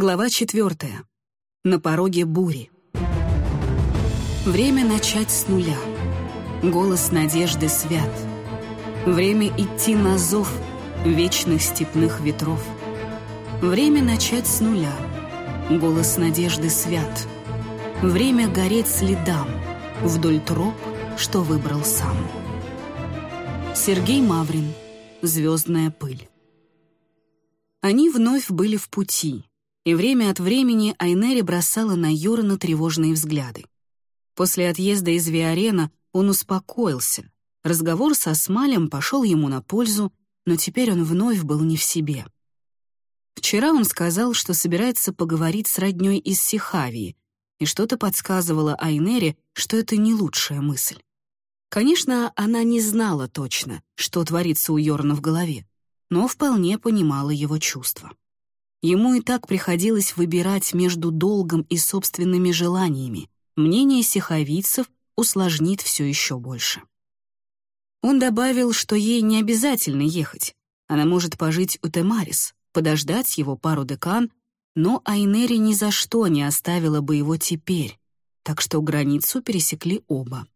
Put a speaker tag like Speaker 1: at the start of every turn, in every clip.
Speaker 1: Глава четвертая. На пороге бури. Время начать с нуля. Голос надежды свят. Время идти на зов вечных степных ветров. Время начать с нуля. Голос надежды свят. Время гореть следам вдоль троп, что выбрал сам. Сергей Маврин. Звездная пыль. Они вновь были в пути, и время от времени Айнери бросала на Йорана тревожные взгляды. После отъезда из Виарена он успокоился. Разговор со Смалем пошел ему на пользу, но теперь он вновь был не в себе. Вчера он сказал, что собирается поговорить с роднёй из Сихавии, и что-то подсказывало Айнере, что это не лучшая мысль. Конечно, она не знала точно, что творится у Йорна в голове, но вполне понимала его чувства. Ему и так приходилось выбирать между долгом и собственными желаниями. Мнение сиховицев усложнит все еще больше. Он добавил, что ей не обязательно ехать. Она может пожить у Темарис, подождать его пару декан, но Айнери ни за что не оставила бы его теперь, так что границу пересекли оба.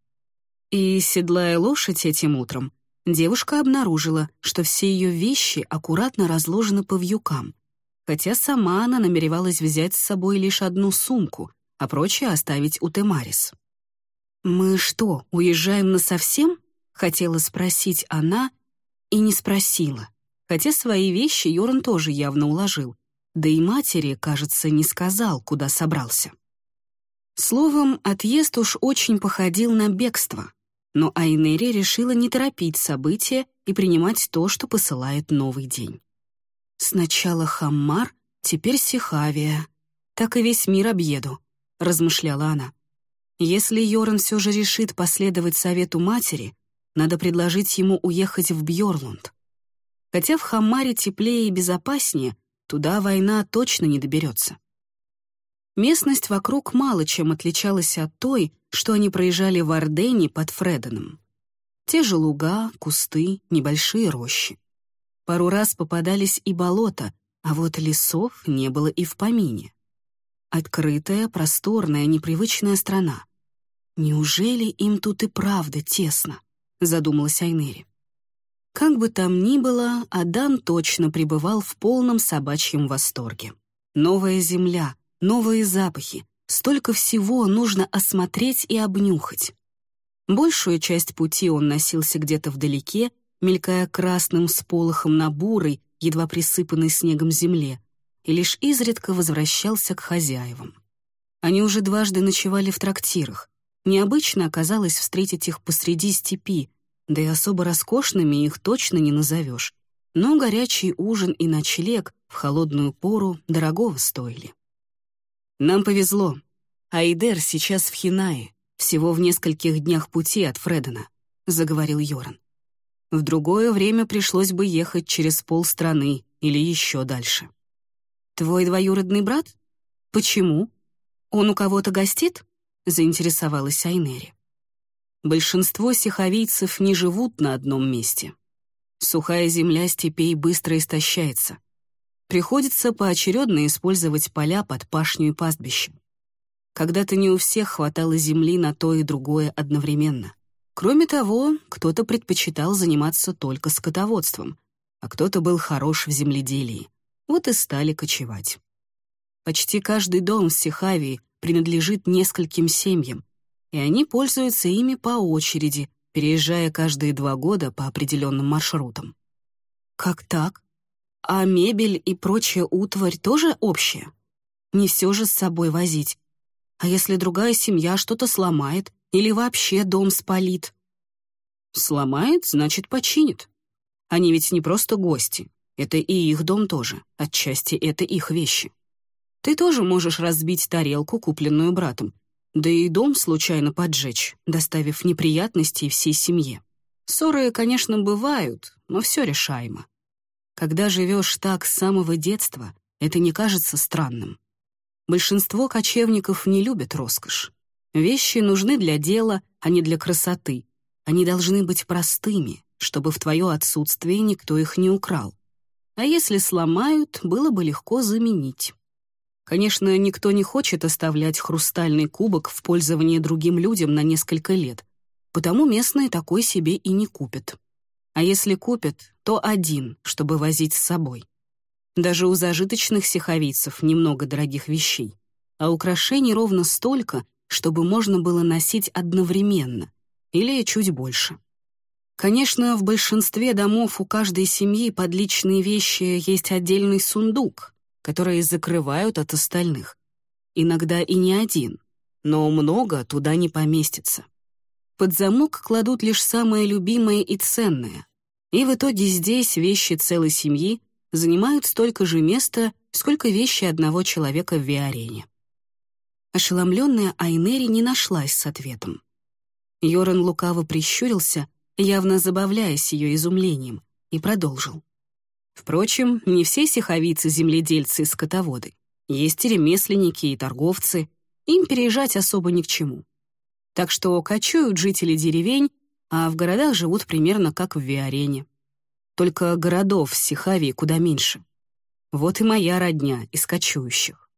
Speaker 1: И, седлая лошадь этим утром, девушка обнаружила, что все ее вещи аккуратно разложены по вьюкам, хотя сама она намеревалась взять с собой лишь одну сумку, а прочее оставить у Темарис. «Мы что, уезжаем насовсем?» — хотела спросить она и не спросила, хотя свои вещи Йоран тоже явно уложил, да и матери, кажется, не сказал, куда собрался. Словом, отъезд уж очень походил на бегство, но Айнери решила не торопить события и принимать то, что посылает новый день. Сначала Хаммар, теперь Сихавия. Так и весь мир объеду, размышляла она. Если Йоран все же решит последовать совету матери, надо предложить ему уехать в Бьорлунд. Хотя в Хаммаре теплее и безопаснее, туда война точно не доберется. Местность вокруг мало чем отличалась от той, что они проезжали в Ордене под Фреденом. Те же луга, кусты, небольшие рощи. Пару раз попадались и болота, а вот лесов не было и в помине. Открытая, просторная, непривычная страна. Неужели им тут и правда тесно? Задумалась Айнери. Как бы там ни было, Адан точно пребывал в полном собачьем восторге. Новая земля, новые запахи, столько всего нужно осмотреть и обнюхать. Большую часть пути он носился где-то вдалеке, мелькая красным сполохом на бурой, едва присыпанной снегом земле, и лишь изредка возвращался к хозяевам. Они уже дважды ночевали в трактирах. Необычно оказалось встретить их посреди степи, да и особо роскошными их точно не назовешь. Но горячий ужин и ночлег в холодную пору дорогого стоили. Нам повезло. Айдер сейчас в Хинае, всего в нескольких днях пути от Фредена, заговорил Йоран. В другое время пришлось бы ехать через полстраны или еще дальше. «Твой двоюродный брат? Почему? Он у кого-то гостит?» — заинтересовалась Айнери. Большинство сиховийцев не живут на одном месте. Сухая земля степей быстро истощается. Приходится поочередно использовать поля под пашню и пастбище. Когда-то не у всех хватало земли на то и другое одновременно. Кроме того, кто-то предпочитал заниматься только скотоводством, а кто-то был хорош в земледелии. Вот и стали кочевать. Почти каждый дом в Сихавии принадлежит нескольким семьям, и они пользуются ими по очереди, переезжая каждые два года по определенным маршрутам. Как так? А мебель и прочая утварь тоже общая? Не все же с собой возить. А если другая семья что-то сломает, или вообще дом спалит. Сломает, значит, починит. Они ведь не просто гости. Это и их дом тоже. Отчасти это их вещи. Ты тоже можешь разбить тарелку, купленную братом, да и дом случайно поджечь, доставив неприятности всей семье. Ссоры, конечно, бывают, но все решаемо. Когда живешь так с самого детства, это не кажется странным. Большинство кочевников не любят роскошь. Вещи нужны для дела, а не для красоты. Они должны быть простыми, чтобы в твое отсутствие никто их не украл. А если сломают, было бы легко заменить. Конечно, никто не хочет оставлять хрустальный кубок в пользование другим людям на несколько лет, потому местные такой себе и не купят. А если купят, то один, чтобы возить с собой. Даже у зажиточных сиховицев немного дорогих вещей, а украшений ровно столько, чтобы можно было носить одновременно, или чуть больше. Конечно, в большинстве домов у каждой семьи под личные вещи есть отдельный сундук, который закрывают от остальных. Иногда и не один, но много туда не поместится. Под замок кладут лишь самое любимое и ценное, и в итоге здесь вещи целой семьи занимают столько же места, сколько вещи одного человека в Виарене. Ошеломленная Айнери не нашлась с ответом. Йоран лукаво прищурился, явно забавляясь ее изумлением, и продолжил. Впрочем, не все сиховицы — земледельцы и скотоводы. Есть и ремесленники, и торговцы. Им переезжать особо ни к чему. Так что кочуют жители деревень, а в городах живут примерно как в Виарене. Только городов в Сихавии куда меньше. Вот и моя родня из кочующих.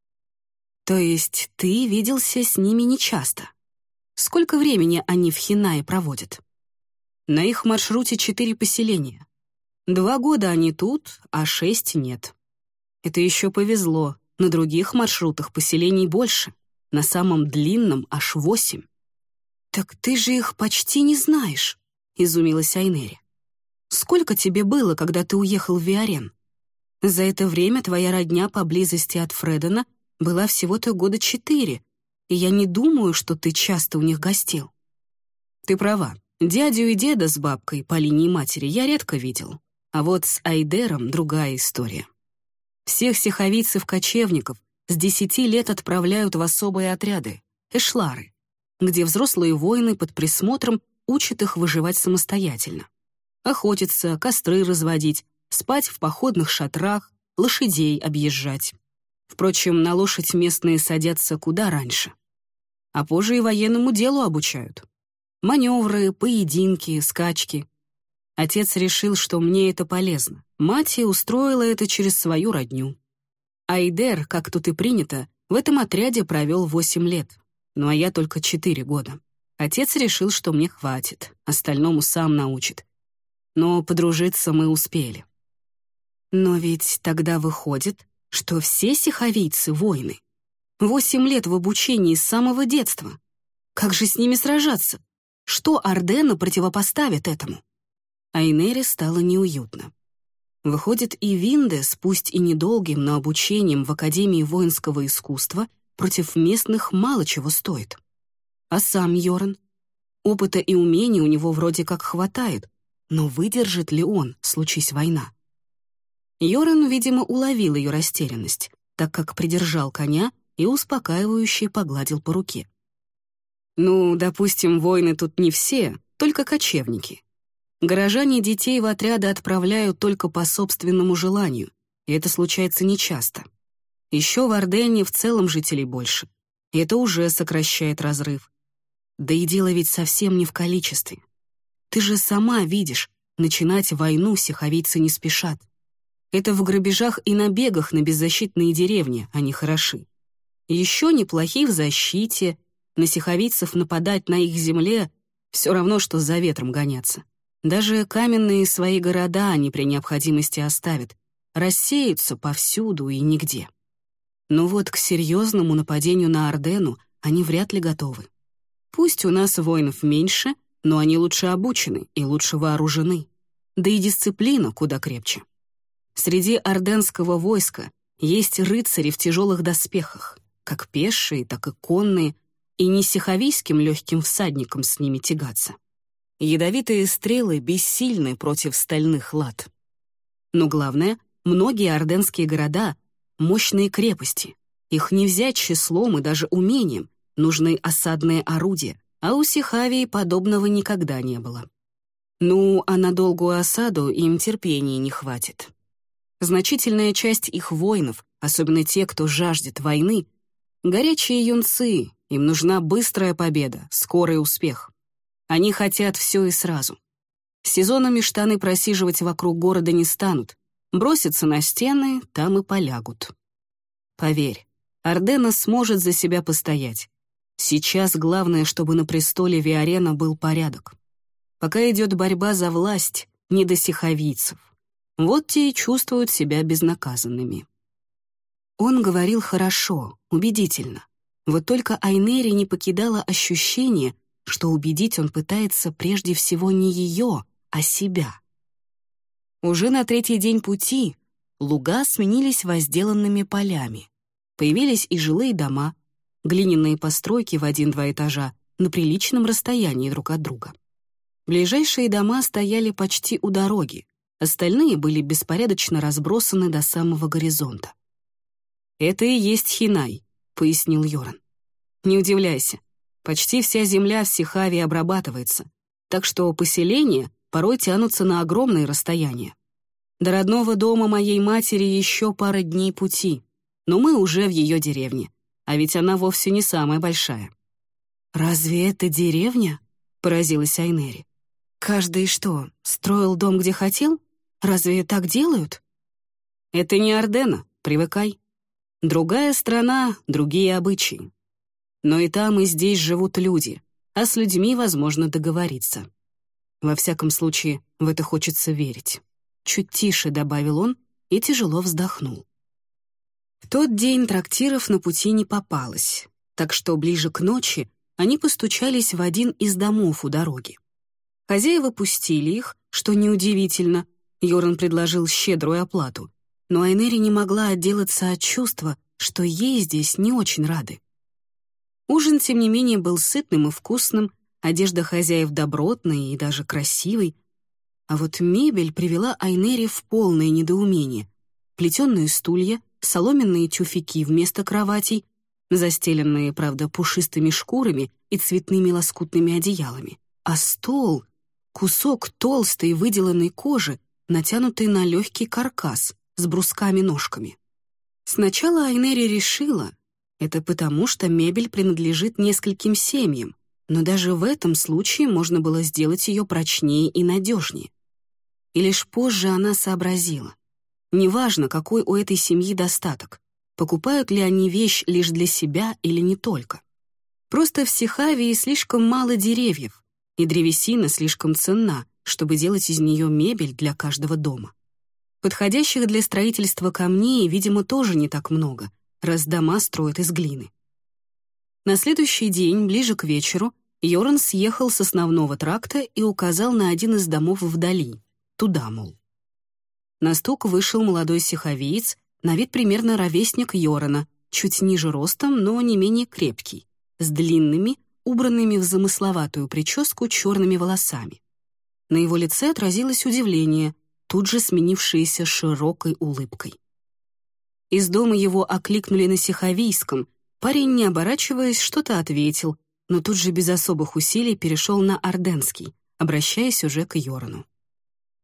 Speaker 1: То есть ты виделся с ними нечасто? Сколько времени они в Хинае проводят? На их маршруте четыре поселения. Два года они тут, а шесть нет. Это еще повезло, на других маршрутах поселений больше, на самом длинном аж восемь. «Так ты же их почти не знаешь», — изумилась Айнери. «Сколько тебе было, когда ты уехал в Виарен? За это время твоя родня поблизости от Фредена была всего-то года четыре, и я не думаю, что ты часто у них гостил. Ты права. Дядю и деда с бабкой по линии матери я редко видел. А вот с Айдером другая история. Всех сиховицев-кочевников с десяти лет отправляют в особые отряды — эшлары, где взрослые воины под присмотром учат их выживать самостоятельно. Охотиться, костры разводить, спать в походных шатрах, лошадей объезжать. Впрочем, на лошадь местные садятся куда раньше. А позже и военному делу обучают. Маневры, поединки, скачки. Отец решил, что мне это полезно. Мать и устроила это через свою родню. Айдер, как тут и принято, в этом отряде провел восемь лет, ну а я только четыре года. Отец решил, что мне хватит, остальному сам научит. Но подружиться мы успели. Но ведь тогда выходит, что все сиховийцы — воины. Восемь лет в обучении с самого детства. Как же с ними сражаться? Что Ардена противопоставит этому? Айнере стало неуютно. Выходит, и Виндес, пусть и недолгим, но обучением в Академии воинского искусства, против местных мало чего стоит. А сам Йоран? Опыта и умений у него вроде как хватает, но выдержит ли он, случись война? Йоран, видимо, уловил ее растерянность, так как придержал коня и успокаивающе погладил по руке. «Ну, допустим, воины тут не все, только кочевники. Горожане детей в отряды отправляют только по собственному желанию, и это случается нечасто. Еще в Ордене в целом жителей больше, и это уже сокращает разрыв. Да и дело ведь совсем не в количестве. Ты же сама видишь, начинать войну сиховицы не спешат. Это в грабежах и набегах на беззащитные деревни они хороши. Еще неплохи в защите, на сиховицев нападать на их земле все равно, что за ветром гоняться. Даже каменные свои города они при необходимости оставят, рассеются повсюду и нигде. Но вот к серьезному нападению на Ордену они вряд ли готовы. Пусть у нас воинов меньше, но они лучше обучены и лучше вооружены. Да и дисциплина куда крепче. Среди орденского войска есть рыцари в тяжелых доспехах, как пешие, так и конные, и не сиховийским легким всадникам с ними тягаться. Ядовитые стрелы бессильны против стальных лад. Но главное, многие орденские города — мощные крепости. Их не взять числом и даже умением, нужны осадные орудия, а у Сихавии подобного никогда не было. Ну, а на долгую осаду им терпения не хватит. Значительная часть их воинов, особенно те, кто жаждет войны, горячие юнцы, им нужна быстрая победа, скорый успех. Они хотят все и сразу. Сезонами штаны просиживать вокруг города не станут, бросятся на стены, там и полягут. Поверь, Ардена сможет за себя постоять. Сейчас главное, чтобы на престоле Виарена был порядок. Пока идет борьба за власть, не до сиховийцев. Вот те и чувствуют себя безнаказанными. Он говорил хорошо, убедительно. Вот только Айнери не покидало ощущение, что убедить он пытается прежде всего не ее, а себя. Уже на третий день пути луга сменились возделанными полями. Появились и жилые дома, глиняные постройки в один-два этажа на приличном расстоянии друг от друга. Ближайшие дома стояли почти у дороги, остальные были беспорядочно разбросаны до самого горизонта. «Это и есть Хинай», — пояснил Йоран. «Не удивляйся, почти вся земля в Сихаве обрабатывается, так что поселения порой тянутся на огромные расстояния. До родного дома моей матери еще пара дней пути, но мы уже в ее деревне, а ведь она вовсе не самая большая». «Разве это деревня?» — поразилась Айнери. «Каждый что, строил дом, где хотел? Разве так делают?» «Это не Ордена, привыкай. Другая страна, другие обычаи. Но и там, и здесь живут люди, а с людьми возможно договориться. Во всяком случае, в это хочется верить. Чуть тише добавил он и тяжело вздохнул. Тот день трактиров на пути не попалось, так что ближе к ночи они постучались в один из домов у дороги. Хозяева пустили их, что неудивительно, Йоран предложил щедрую оплату, но Айнери не могла отделаться от чувства, что ей здесь не очень рады. Ужин, тем не менее, был сытным и вкусным, одежда хозяев добротной и даже красивой, а вот мебель привела Айнери в полное недоумение. Плетеные стулья, соломенные тюфяки вместо кроватей, застеленные, правда, пушистыми шкурами и цветными лоскутными одеялами. А стол — кусок толстой выделанной кожи, натянутый на легкий каркас, с брусками-ножками. Сначала Айнери решила, это потому, что мебель принадлежит нескольким семьям, но даже в этом случае можно было сделать ее прочнее и надежнее. И лишь позже она сообразила. Неважно, какой у этой семьи достаток, покупают ли они вещь лишь для себя или не только. Просто в Сихавии слишком мало деревьев, и древесина слишком ценна, чтобы делать из нее мебель для каждого дома. Подходящих для строительства камней, видимо, тоже не так много, раз дома строят из глины. На следующий день, ближе к вечеру, Йоран съехал с основного тракта и указал на один из домов вдали, туда, мол. На стук вышел молодой сиховиец, на вид примерно ровесник Йорана, чуть ниже ростом, но не менее крепкий, с длинными, убранными в замысловатую прическу черными волосами. На его лице отразилось удивление, тут же сменившееся широкой улыбкой. Из дома его окликнули на Сиховийском. Парень, не оборачиваясь, что-то ответил, но тут же без особых усилий перешел на Орденский, обращаясь уже к Йорану.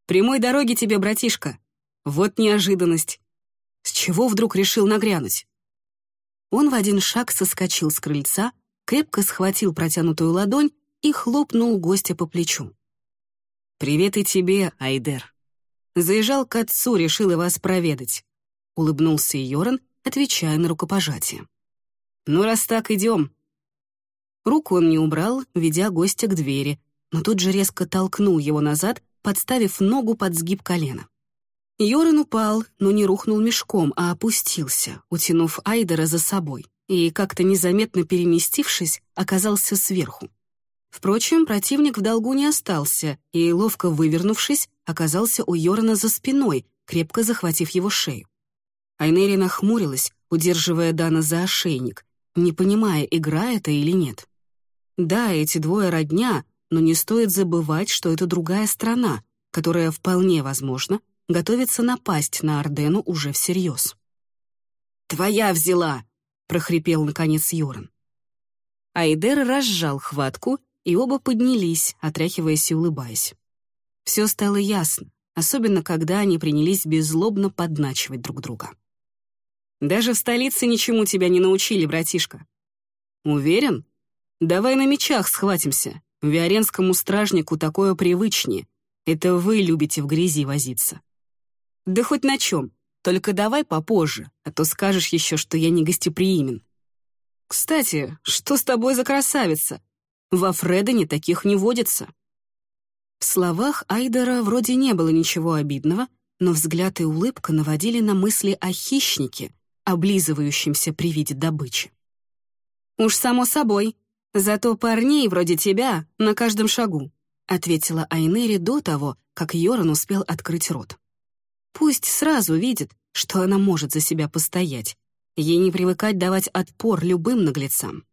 Speaker 1: «Прямой дороги тебе, братишка! Вот неожиданность! С чего вдруг решил нагрянуть?» Он в один шаг соскочил с крыльца, крепко схватил протянутую ладонь и хлопнул гостя по плечу. «Привет и тебе, Айдер!» Заезжал к отцу, решил и вас проведать. Улыбнулся Йоран, отвечая на рукопожатие. «Ну, раз так, идем». Руку он не убрал, ведя гостя к двери, но тут же резко толкнул его назад, подставив ногу под сгиб колена. Йоран упал, но не рухнул мешком, а опустился, утянув Айдера за собой, и, как-то незаметно переместившись, оказался сверху. Впрочем, противник в долгу не остался и, ловко вывернувшись, оказался у Йорна за спиной, крепко захватив его шею. Айнери нахмурилась, удерживая Дана за ошейник, не понимая, игра это или нет. Да, эти двое родня, но не стоит забывать, что это другая страна, которая, вполне возможно, готовится напасть на Ордену уже всерьез. «Твоя взяла!» — прохрипел, наконец, Йоран. Айдер разжал хватку и оба поднялись, отряхиваясь и улыбаясь. Все стало ясно, особенно когда они принялись беззлобно подначивать друг друга. «Даже в столице ничему тебя не научили, братишка». «Уверен? Давай на мечах схватимся. Виоренскому стражнику такое привычнее. Это вы любите в грязи возиться». «Да хоть на чем. Только давай попозже, а то скажешь еще, что я не гостеприимен. Кстати, что с тобой за красавица? Во Фредоне таких не водится. В словах Айдера вроде не было ничего обидного, но взгляд и улыбка наводили на мысли о хищнике, облизывающемся при виде добычи. «Уж само собой. Зато парней вроде тебя на каждом шагу», ответила Айнери до того, как Йоран успел открыть рот. «Пусть сразу видит, что она может за себя постоять. Ей не привыкать давать отпор любым наглецам».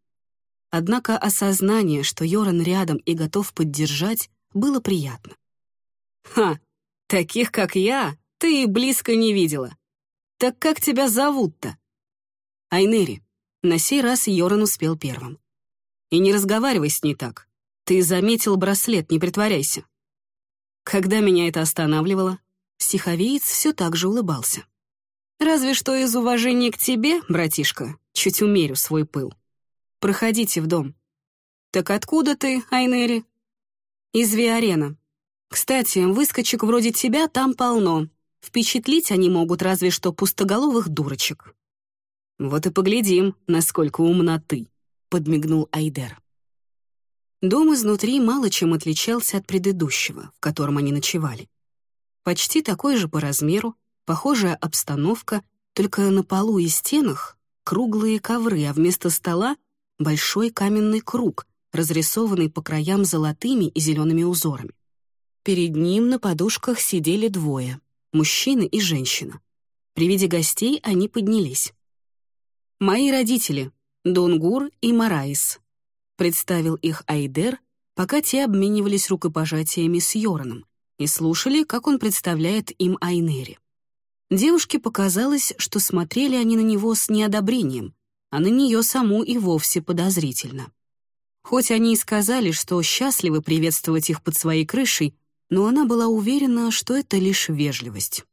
Speaker 1: Однако осознание, что Йоран рядом и готов поддержать, было приятно. «Ха, таких, как я, ты и близко не видела. Так как тебя зовут-то?» «Айнери». На сей раз Йоран успел первым. «И не разговаривай с ней так. Ты заметил браслет, не притворяйся». Когда меня это останавливало, стиховеец все так же улыбался. «Разве что из уважения к тебе, братишка, чуть умерю свой пыл. Проходите в дом». «Так откуда ты, Айнери?» из Виарена. Кстати, выскочек вроде тебя там полно. Впечатлить они могут разве что пустоголовых дурочек». «Вот и поглядим, насколько умна ты», — подмигнул Айдер. Дом изнутри мало чем отличался от предыдущего, в котором они ночевали. Почти такой же по размеру, похожая обстановка, только на полу и стенах круглые ковры, а вместо стола — большой каменный круг, разрисованный по краям золотыми и зелеными узорами. Перед ним на подушках сидели двое — мужчина и женщина. При виде гостей они поднялись. «Мои родители, Донгур и Мараис», — представил их Айдер, пока те обменивались рукопожатиями с Йораном и слушали, как он представляет им Айнери. Девушке показалось, что смотрели они на него с неодобрением, а на нее саму и вовсе подозрительно. Хоть они и сказали, что счастливы приветствовать их под своей крышей, но она была уверена, что это лишь вежливость.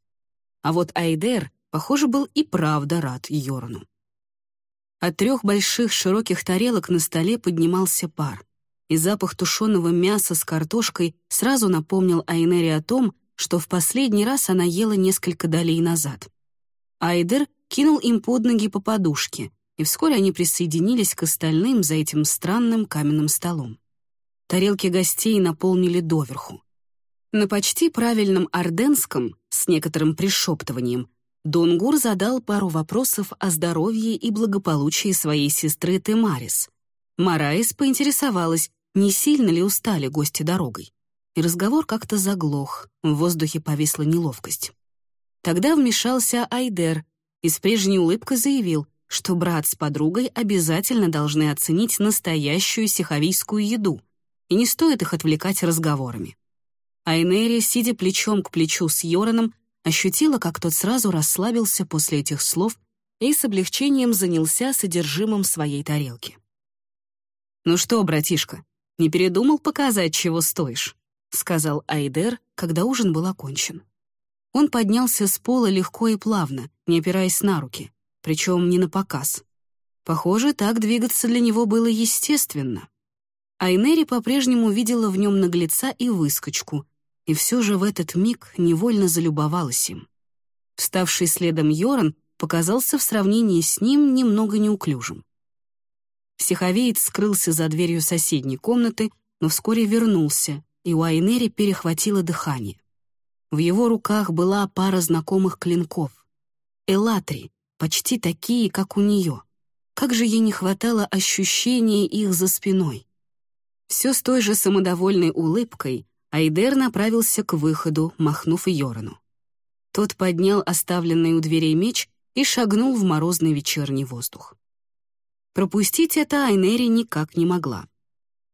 Speaker 1: А вот Айдер, похоже, был и правда рад Йорну. От трех больших широких тарелок на столе поднимался пар, и запах тушеного мяса с картошкой сразу напомнил Айнере о том, что в последний раз она ела несколько долей назад. Айдер кинул им под ноги по подушке, и вскоре они присоединились к остальным за этим странным каменным столом. Тарелки гостей наполнили доверху. На почти правильном орденском, с некоторым пришептыванием, Донгур задал пару вопросов о здоровье и благополучии своей сестры Темарис. Мараис поинтересовалась, не сильно ли устали гости дорогой. И разговор как-то заглох, в воздухе повисла неловкость. Тогда вмешался Айдер и с прежней улыбкой заявил, что брат с подругой обязательно должны оценить настоящую сиховийскую еду, и не стоит их отвлекать разговорами. Айнери, сидя плечом к плечу с Йораном, ощутила, как тот сразу расслабился после этих слов и с облегчением занялся содержимым своей тарелки. «Ну что, братишка, не передумал показать, чего стоишь?» — сказал Айдер, когда ужин был окончен. Он поднялся с пола легко и плавно, не опираясь на руки, причем не на показ. Похоже, так двигаться для него было естественно. Айнери по-прежнему видела в нем наглеца и выскочку, и все же в этот миг невольно залюбовалась им. Вставший следом Йоран показался в сравнении с ним немного неуклюжим. Психовеец скрылся за дверью соседней комнаты, но вскоре вернулся, и у Айнери перехватило дыхание. В его руках была пара знакомых клинков. Элатри, почти такие, как у нее. Как же ей не хватало ощущения их за спиной. Все с той же самодовольной улыбкой Айдер направился к выходу, махнув Йорану. Тот поднял оставленный у дверей меч и шагнул в морозный вечерний воздух. Пропустить это Айнери никак не могла.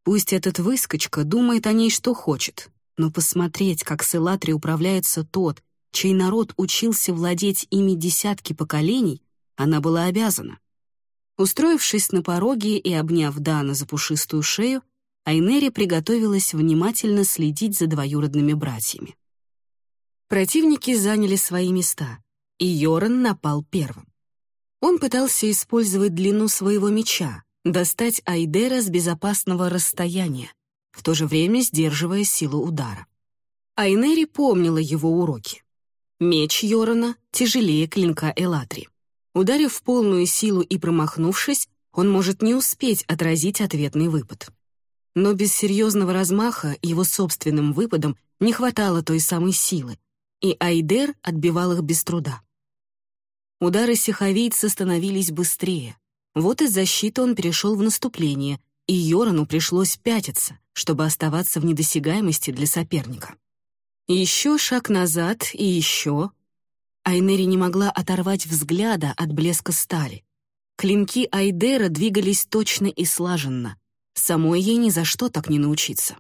Speaker 1: Пусть этот выскочка думает о ней, что хочет, но посмотреть, как с Элатри управляется тот, чей народ учился владеть ими десятки поколений, она была обязана. Устроившись на пороге и обняв Дана за пушистую шею, Айнери приготовилась внимательно следить за двоюродными братьями. Противники заняли свои места, и Йоран напал первым. Он пытался использовать длину своего меча, достать Айдера с безопасного расстояния, в то же время сдерживая силу удара. Айнери помнила его уроки. Меч Йорона тяжелее клинка Элатри. Ударив в полную силу и промахнувшись, он может не успеть отразить ответный выпад. Но без серьезного размаха его собственным выпадом не хватало той самой силы, и Айдер отбивал их без труда. Удары сиховийца становились быстрее. Вот из защиты он перешел в наступление, и Йорану пришлось пятиться, чтобы оставаться в недосягаемости для соперника. Еще шаг назад и еще. Айнери не могла оторвать взгляда от блеска стали. Клинки Айдера двигались точно и слаженно. Самой ей ни за что так не научиться.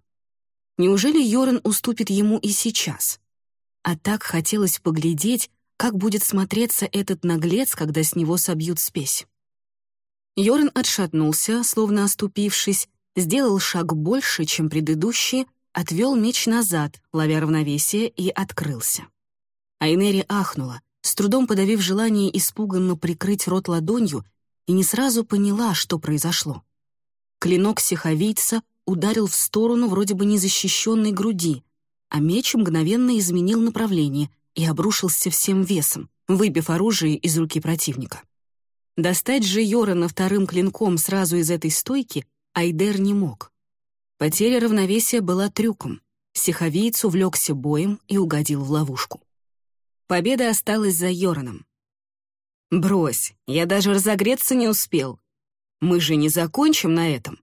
Speaker 1: Неужели Йоран уступит ему и сейчас? А так хотелось поглядеть, как будет смотреться этот наглец, когда с него собьют спесь. Йоран отшатнулся, словно оступившись, сделал шаг больше, чем предыдущий, отвел меч назад, ловя равновесие, и открылся. Айнери ахнула, с трудом подавив желание испуганно прикрыть рот ладонью, и не сразу поняла, что произошло. Клинок сиховийца ударил в сторону вроде бы незащищенной груди, а меч мгновенно изменил направление и обрушился всем весом, выбив оружие из руки противника. Достать же Йорана вторым клинком сразу из этой стойки Айдер не мог. Потеря равновесия была трюком. Сиховиец увлекся боем и угодил в ловушку. Победа осталась за Йораном. «Брось, я даже разогреться не успел. Мы же не закончим на этом».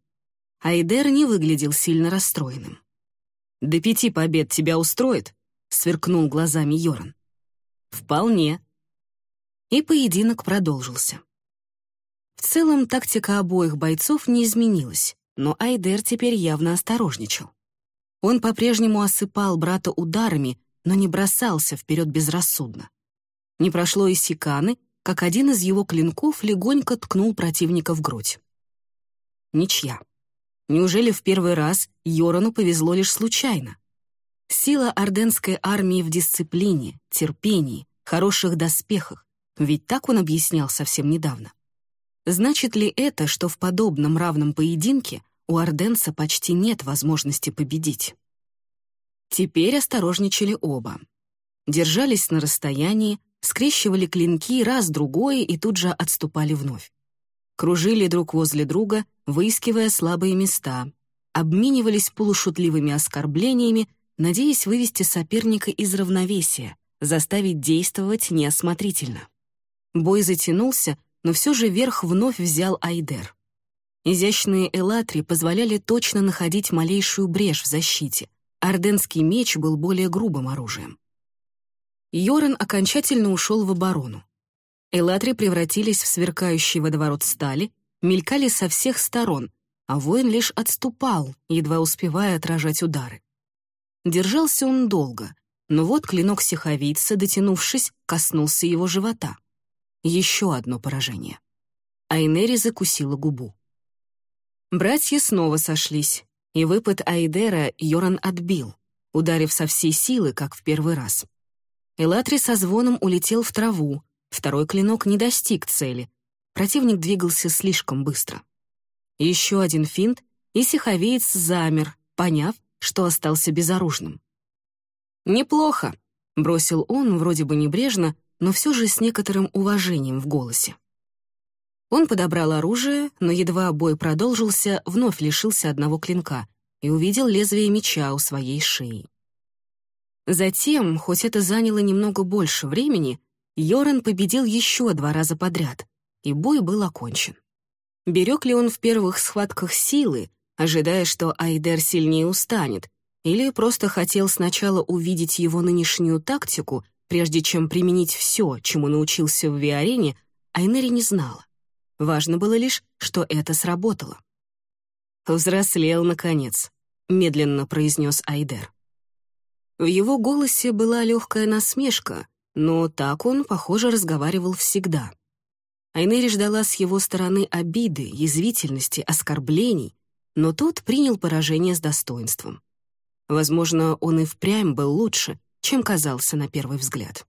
Speaker 1: Айдер не выглядел сильно расстроенным. «До пяти побед тебя устроит?» — сверкнул глазами Йоран. «Вполне». И поединок продолжился. В целом, тактика обоих бойцов не изменилась, но Айдер теперь явно осторожничал. Он по-прежнему осыпал брата ударами, но не бросался вперед безрассудно. Не прошло и секаны, как один из его клинков легонько ткнул противника в грудь. Ничья. Неужели в первый раз Йорану повезло лишь случайно? Сила орденской армии в дисциплине, терпении, хороших доспехах, ведь так он объяснял совсем недавно. Значит ли это, что в подобном равном поединке у орденца почти нет возможности победить? Теперь осторожничали оба. Держались на расстоянии, скрещивали клинки раз-другой и тут же отступали вновь. Кружили друг возле друга, выискивая слабые места, обменивались полушутливыми оскорблениями, надеясь вывести соперника из равновесия, заставить действовать неосмотрительно. Бой затянулся, но все же верх вновь взял Айдер. Изящные элатри позволяли точно находить малейшую брешь в защите. Орденский меч был более грубым оружием. Йоран окончательно ушел в оборону. Элатри превратились в сверкающий водоворот стали, мелькали со всех сторон, а воин лишь отступал, едва успевая отражать удары. Держался он долго, но вот клинок сиховица, дотянувшись, коснулся его живота. Еще одно поражение. Айнери закусила губу. Братья снова сошлись, и выпад Айдера Йоран отбил, ударив со всей силы, как в первый раз. Элатри со звоном улетел в траву, второй клинок не достиг цели. Противник двигался слишком быстро. Еще один финт, и сиховеец замер, поняв, что остался безоружным. «Неплохо», — бросил он вроде бы небрежно, но все же с некоторым уважением в голосе. Он подобрал оружие, но едва бой продолжился, вновь лишился одного клинка и увидел лезвие меча у своей шеи. Затем, хоть это заняло немного больше времени, Йоран победил еще два раза подряд, и бой был окончен. Берег ли он в первых схватках силы, ожидая, что Айдер сильнее устанет, или просто хотел сначала увидеть его нынешнюю тактику, прежде чем применить все, чему научился в Виарене, Айнери не знала. Важно было лишь, что это сработало. «Взрослел, наконец», — медленно произнес Айдер. В его голосе была легкая насмешка, но так он, похоже, разговаривал всегда. Айнери ждала с его стороны обиды, язвительности, оскорблений, но тот принял поражение с достоинством. Возможно, он и впрямь был лучше, чем казался на первый взгляд.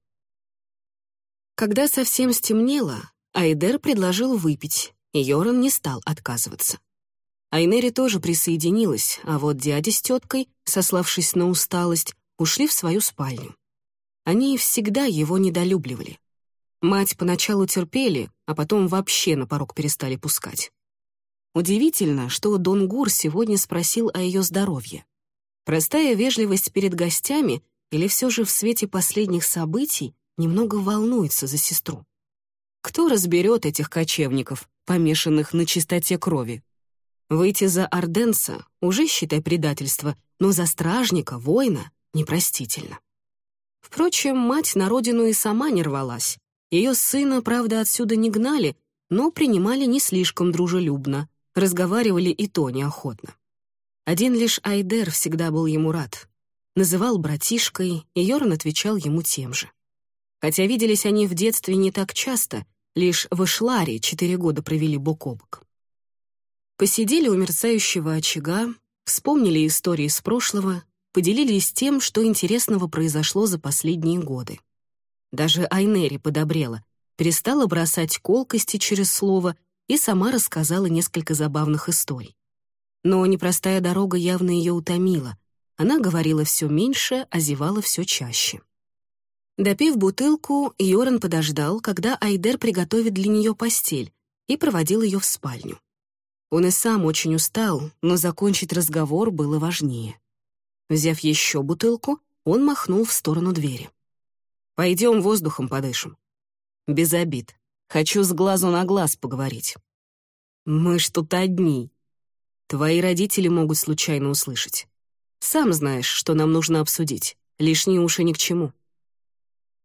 Speaker 1: Когда совсем стемнело, Айдер предложил выпить, и Йоран не стал отказываться. Айнери тоже присоединилась, а вот дядя с теткой, сославшись на усталость, ушли в свою спальню. Они всегда его недолюбливали. Мать поначалу терпели, а потом вообще на порог перестали пускать. Удивительно, что Дон Гур сегодня спросил о ее здоровье. Простая вежливость перед гостями или все же в свете последних событий немного волнуется за сестру. Кто разберет этих кочевников, помешанных на чистоте крови? Выйти за орденца уже, считай, предательство, но за стражника, воина — непростительно. Впрочем, мать на родину и сама не рвалась. Ее сына, правда, отсюда не гнали, но принимали не слишком дружелюбно, разговаривали и то неохотно. Один лишь Айдер всегда был ему рад. Называл братишкой, и Йорн отвечал ему тем же. Хотя виделись они в детстве не так часто, лишь в Эшларе четыре года провели бок о бок. Посидели у мерцающего очага, вспомнили истории из прошлого, поделились тем, что интересного произошло за последние годы. Даже Айнери подобрела, перестала бросать колкости через слово и сама рассказала несколько забавных историй. Но непростая дорога явно ее утомила. Она говорила все меньше, а зевала все чаще. Допив бутылку, Йоран подождал, когда Айдер приготовит для нее постель, и проводил ее в спальню. Он и сам очень устал, но закончить разговор было важнее. Взяв еще бутылку, он махнул в сторону двери. «Пойдем воздухом подышим». «Без обид. Хочу с глазу на глаз поговорить». «Мы ж тут одни. Твои родители могут случайно услышать. Сам знаешь, что нам нужно обсудить. Лишние уши ни к чему».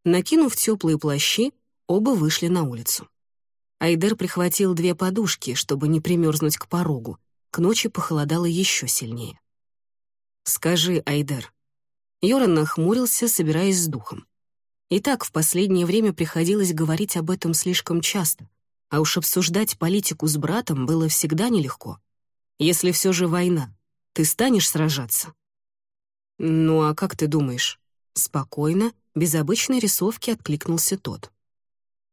Speaker 1: Накинув теплые плащи, оба вышли на улицу. Айдер прихватил две подушки, чтобы не примерзнуть к порогу. К ночи похолодало еще сильнее. «Скажи, Айдер». Йоран нахмурился, собираясь с духом. И так в последнее время приходилось говорить об этом слишком часто, а уж обсуждать политику с братом было всегда нелегко. Если все же война, ты станешь сражаться? Ну а как ты думаешь? Спокойно, без обычной рисовки откликнулся тот.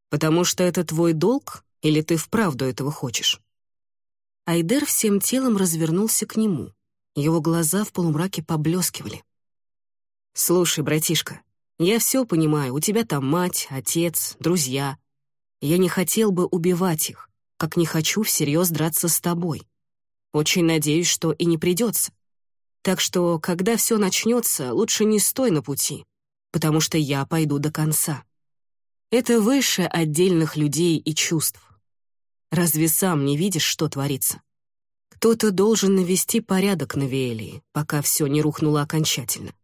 Speaker 1: Потому что это твой долг, или ты вправду этого хочешь?» Айдер всем телом развернулся к нему. Его глаза в полумраке поблескивали. «Слушай, братишка, я все понимаю, у тебя там мать, отец, друзья. Я не хотел бы убивать их, как не хочу всерьез драться с тобой. Очень надеюсь, что и не придется. Так что, когда все начнется, лучше не стой на пути, потому что я пойду до конца. Это выше отдельных людей и чувств. Разве сам не видишь, что творится? Кто-то должен навести порядок на Виэлии, пока все не рухнуло окончательно.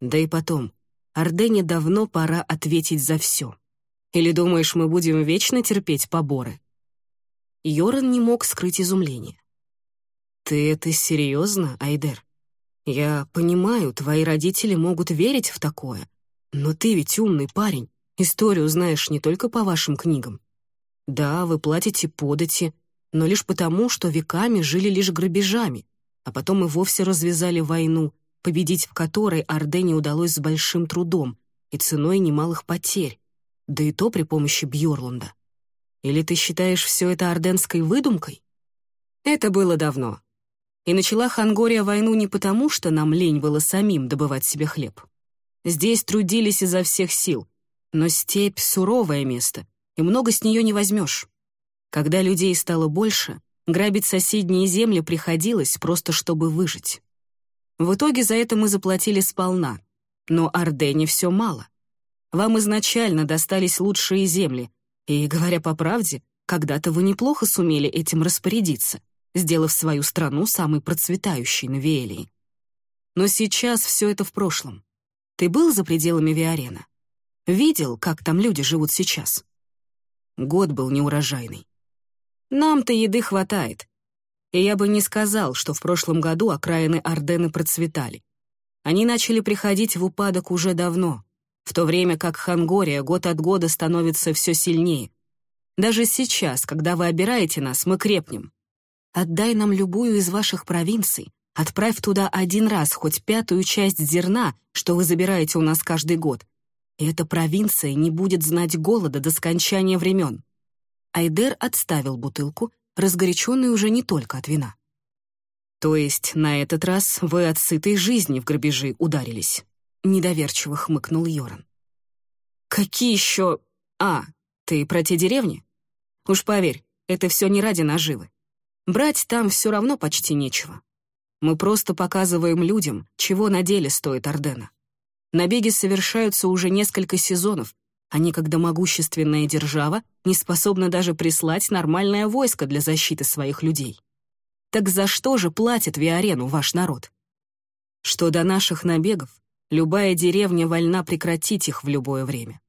Speaker 1: Да и потом, Ордене давно пора ответить за все. Или думаешь, мы будем вечно терпеть поборы?» Йоран не мог скрыть изумление. «Ты это серьезно, Айдер? Я понимаю, твои родители могут верить в такое, но ты ведь умный парень. Историю знаешь не только по вашим книгам. Да, вы платите подати, но лишь потому, что веками жили лишь грабежами, а потом и вовсе развязали войну, победить в которой Ордене удалось с большим трудом и ценой немалых потерь, да и то при помощи Бьорланда. Или ты считаешь все это орденской выдумкой? Это было давно. И начала Хангория войну не потому, что нам лень было самим добывать себе хлеб. Здесь трудились изо всех сил, но степь — суровое место, и много с нее не возьмешь. Когда людей стало больше, грабить соседние земли приходилось просто чтобы выжить. В итоге за это мы заплатили сполна, но Ордене все мало. Вам изначально достались лучшие земли, и, говоря по правде, когда-то вы неплохо сумели этим распорядиться, сделав свою страну самой процветающей на Виэлии. Но сейчас все это в прошлом. Ты был за пределами Виарена? Видел, как там люди живут сейчас? Год был неурожайный. Нам-то еды хватает. И я бы не сказал, что в прошлом году окраины Ордены процветали. Они начали приходить в упадок уже давно, в то время как Хангория год от года становится все сильнее. Даже сейчас, когда вы обираете нас, мы крепнем. Отдай нам любую из ваших провинций, отправь туда один раз хоть пятую часть зерна, что вы забираете у нас каждый год, и эта провинция не будет знать голода до скончания времен. Айдер отставил бутылку, разгоряченный уже не только от вина. «То есть на этот раз вы от сытой жизни в грабежи ударились?» — недоверчиво хмыкнул Йоран. «Какие еще... А, ты про те деревни? Уж поверь, это все не ради наживы. Брать там все равно почти нечего. Мы просто показываем людям, чего на деле стоит Ордена. Набеги совершаются уже несколько сезонов, а некогда могущественная держава не способна даже прислать нормальное войско для защиты своих людей. Так за что же платит Виарену ваш народ? Что до наших набегов, любая деревня вольна прекратить их в любое время.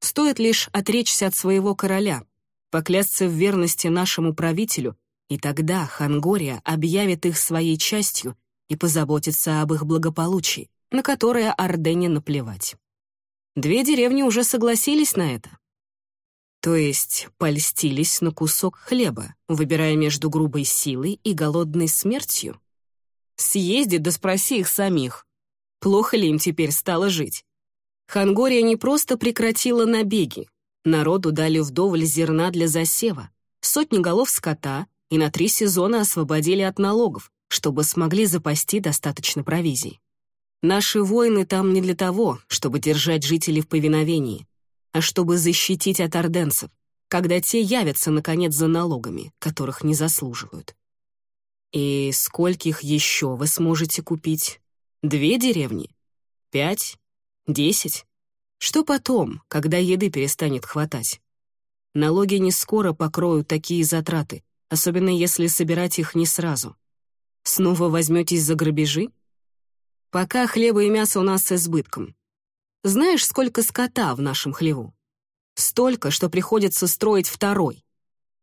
Speaker 1: Стоит лишь отречься от своего короля, поклясться в верности нашему правителю, и тогда Хангория объявит их своей частью и позаботится об их благополучии, на которое Ордене наплевать. Две деревни уже согласились на это. То есть польстились на кусок хлеба, выбирая между грубой силой и голодной смертью? Съезди да спроси их самих. Плохо ли им теперь стало жить? Хангория не просто прекратила набеги. Народу дали вдоволь зерна для засева, сотни голов скота и на три сезона освободили от налогов, чтобы смогли запасти достаточно провизий. Наши воины там не для того, чтобы держать жителей в повиновении, а чтобы защитить от орденцев, когда те явятся, наконец, за налогами, которых не заслуживают. И скольких еще вы сможете купить? Две деревни? Пять? Десять? Что потом, когда еды перестанет хватать? Налоги не скоро покроют такие затраты, особенно если собирать их не сразу. Снова возьметесь за грабежи? Пока хлеба и мяса у нас с избытком. Знаешь, сколько скота в нашем хлеву? Столько, что приходится строить второй.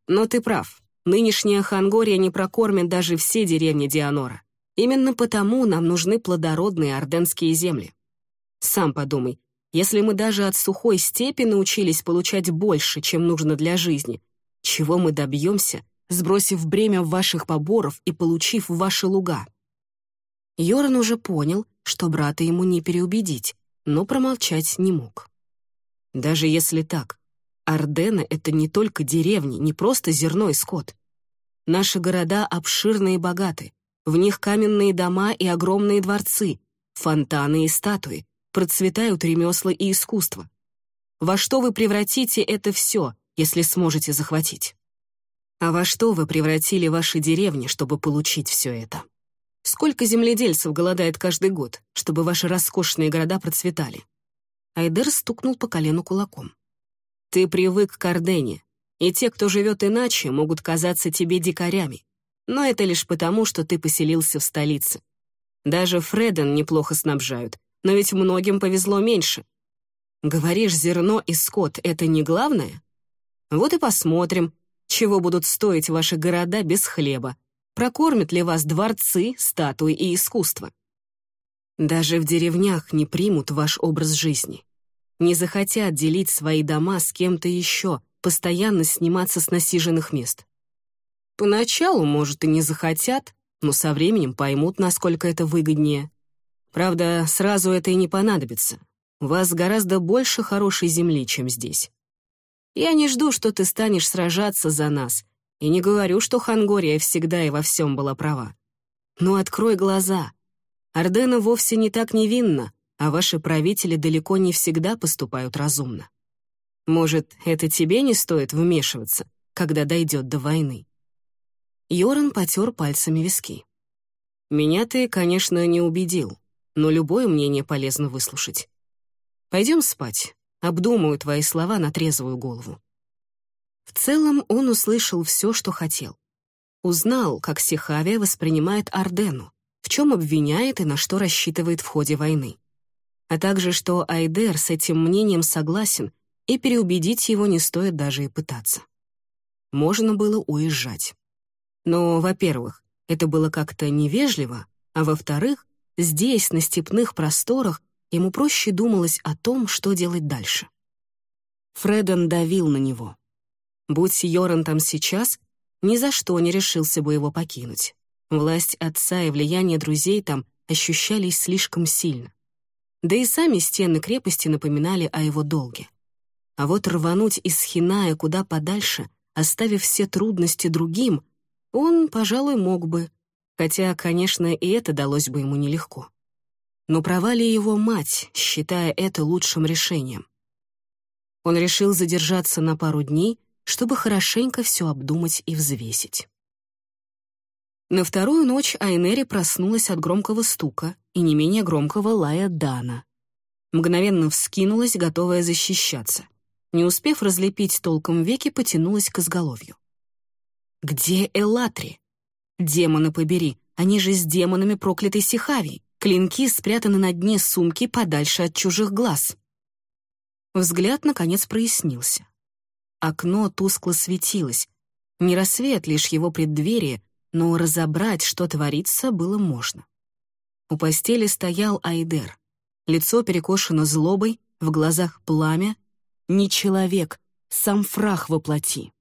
Speaker 1: Но ты прав, нынешняя Хангория не прокормит даже все деревни Дианора. Именно потому нам нужны плодородные орденские земли. Сам подумай, если мы даже от сухой степи научились получать больше, чем нужно для жизни, чего мы добьемся, сбросив бремя ваших поборов и получив ваши луга? Йоран уже понял, что брата ему не переубедить, но промолчать не мог. Даже если так, Ордена — это не только деревни, не просто зерно и скот. Наши города обширны и богаты, в них каменные дома и огромные дворцы, фонтаны и статуи, процветают ремесла и искусство. Во что вы превратите это все, если сможете захватить? А во что вы превратили ваши деревни, чтобы получить все это? Сколько земледельцев голодает каждый год, чтобы ваши роскошные города процветали?» Айдер стукнул по колену кулаком. «Ты привык к Ордене, и те, кто живет иначе, могут казаться тебе дикарями. Но это лишь потому, что ты поселился в столице. Даже Фреден неплохо снабжают, но ведь многим повезло меньше. Говоришь, зерно и скот — это не главное? Вот и посмотрим, чего будут стоить ваши города без хлеба, Прокормят ли вас дворцы, статуи и искусство? Даже в деревнях не примут ваш образ жизни. Не захотят делить свои дома с кем-то еще, постоянно сниматься с насиженных мест. Поначалу, может, и не захотят, но со временем поймут, насколько это выгоднее. Правда, сразу это и не понадобится. У вас гораздо больше хорошей земли, чем здесь. Я не жду, что ты станешь сражаться за нас, и не говорю, что Хангория всегда и во всем была права. Но открой глаза. Ордена вовсе не так невинна, а ваши правители далеко не всегда поступают разумно. Может, это тебе не стоит вмешиваться, когда дойдет до войны?» Йоран потер пальцами виски. «Меня ты, конечно, не убедил, но любое мнение полезно выслушать. Пойдем спать, обдумаю твои слова на трезвую голову». В целом он услышал все, что хотел. Узнал, как Сихавия воспринимает Ардену, в чем обвиняет и на что рассчитывает в ходе войны. А также, что Айдер с этим мнением согласен, и переубедить его не стоит даже и пытаться. Можно было уезжать. Но, во-первых, это было как-то невежливо, а во-вторых, здесь, на степных просторах, ему проще думалось о том, что делать дальше. Фреден давил на него. Будь Йоран там сейчас, ни за что не решился бы его покинуть. Власть отца и влияние друзей там ощущались слишком сильно. Да и сами стены крепости напоминали о его долге. А вот рвануть из Хиная куда подальше, оставив все трудности другим, он, пожалуй, мог бы, хотя, конечно, и это далось бы ему нелегко. Но права ли его мать, считая это лучшим решением? Он решил задержаться на пару дней, чтобы хорошенько все обдумать и взвесить. На вторую ночь Айнери проснулась от громкого стука и не менее громкого лая Дана. Мгновенно вскинулась, готовая защищаться. Не успев разлепить толком веки, потянулась к изголовью. «Где Элатри?» «Демоны побери, они же с демонами проклятой Сихави. Клинки спрятаны на дне сумки подальше от чужих глаз». Взгляд, наконец, прояснился. Окно тускло светилось. Не рассвет, лишь его преддверие, но разобрать, что творится, было можно. У постели стоял Айдер. Лицо перекошено злобой, в глазах пламя. Не человек, сам фрах воплоти.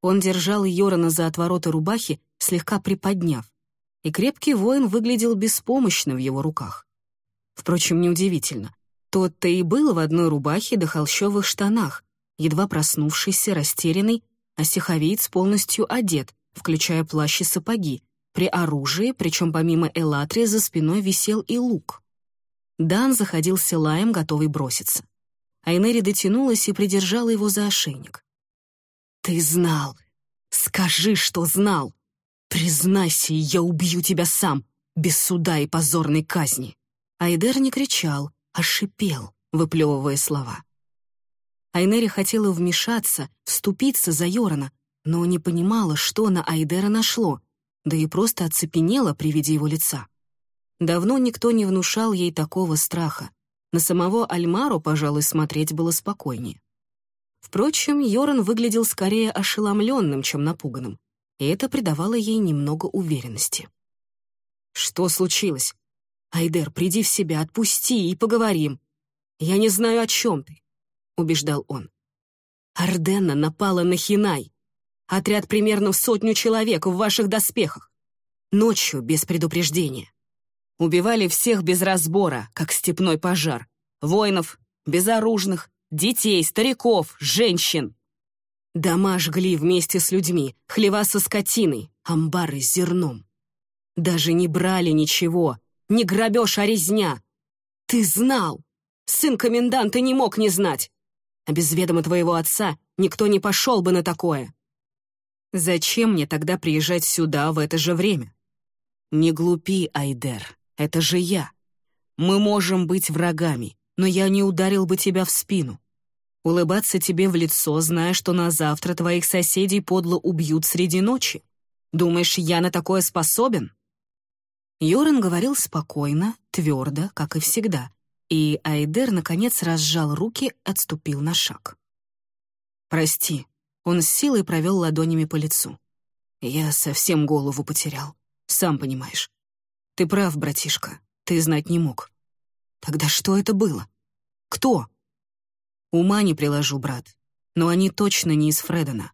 Speaker 1: Он держал Йорана за отвороты рубахи, слегка приподняв, и крепкий воин выглядел беспомощно в его руках. Впрочем, неудивительно. Тот-то и был в одной рубахе до холщовых штанах, едва проснувшийся, растерянный, а полностью одет, включая плащ и сапоги. При оружии, причем помимо Элатрия, за спиной висел и лук. Дан заходился лаем, готовый броситься. Айнери дотянулась и придержала его за ошейник. «Ты знал! Скажи, что знал! Признайся, я убью тебя сам, без суда и позорной казни!» Айдер не кричал, а шипел, выплевывая слова. Айнери хотела вмешаться, вступиться за Йорона, но не понимала, что на Айдера нашло, да и просто оцепенела при виде его лица. Давно никто не внушал ей такого страха. На самого Альмару, пожалуй, смотреть было спокойнее. Впрочем, Йоран выглядел скорее ошеломленным, чем напуганным, и это придавало ей немного уверенности. «Что случилось? Айдер, приди в себя, отпусти и поговорим. Я не знаю, о чем ты», — убеждал он. Арденна напала на Хинай. Отряд примерно в сотню человек в ваших доспехах. Ночью, без предупреждения. Убивали всех без разбора, как степной пожар. Воинов, безоружных, детей, стариков, женщин. Дома жгли вместе с людьми, хлева со скотиной, амбары с зерном. Даже не брали ничего, не грабеж, а резня. Ты знал! Сын коменданта не мог не знать. А без ведома твоего отца никто не пошел бы на такое. Зачем мне тогда приезжать сюда в это же время? Не глупи, Айдер, это же я. Мы можем быть врагами, но я не ударил бы тебя в спину. Улыбаться тебе в лицо, зная, что на завтра твоих соседей подло убьют среди ночи. Думаешь, я на такое способен?» Йоран говорил спокойно, твердо, как и всегда, и Айдер, наконец, разжал руки, отступил на шаг. «Прости», он с силой провел ладонями по лицу. Я совсем голову потерял, сам понимаешь. Ты прав, братишка, ты знать не мог. Тогда что это было? Кто? Ума не приложу, брат, но они точно не из Фредена.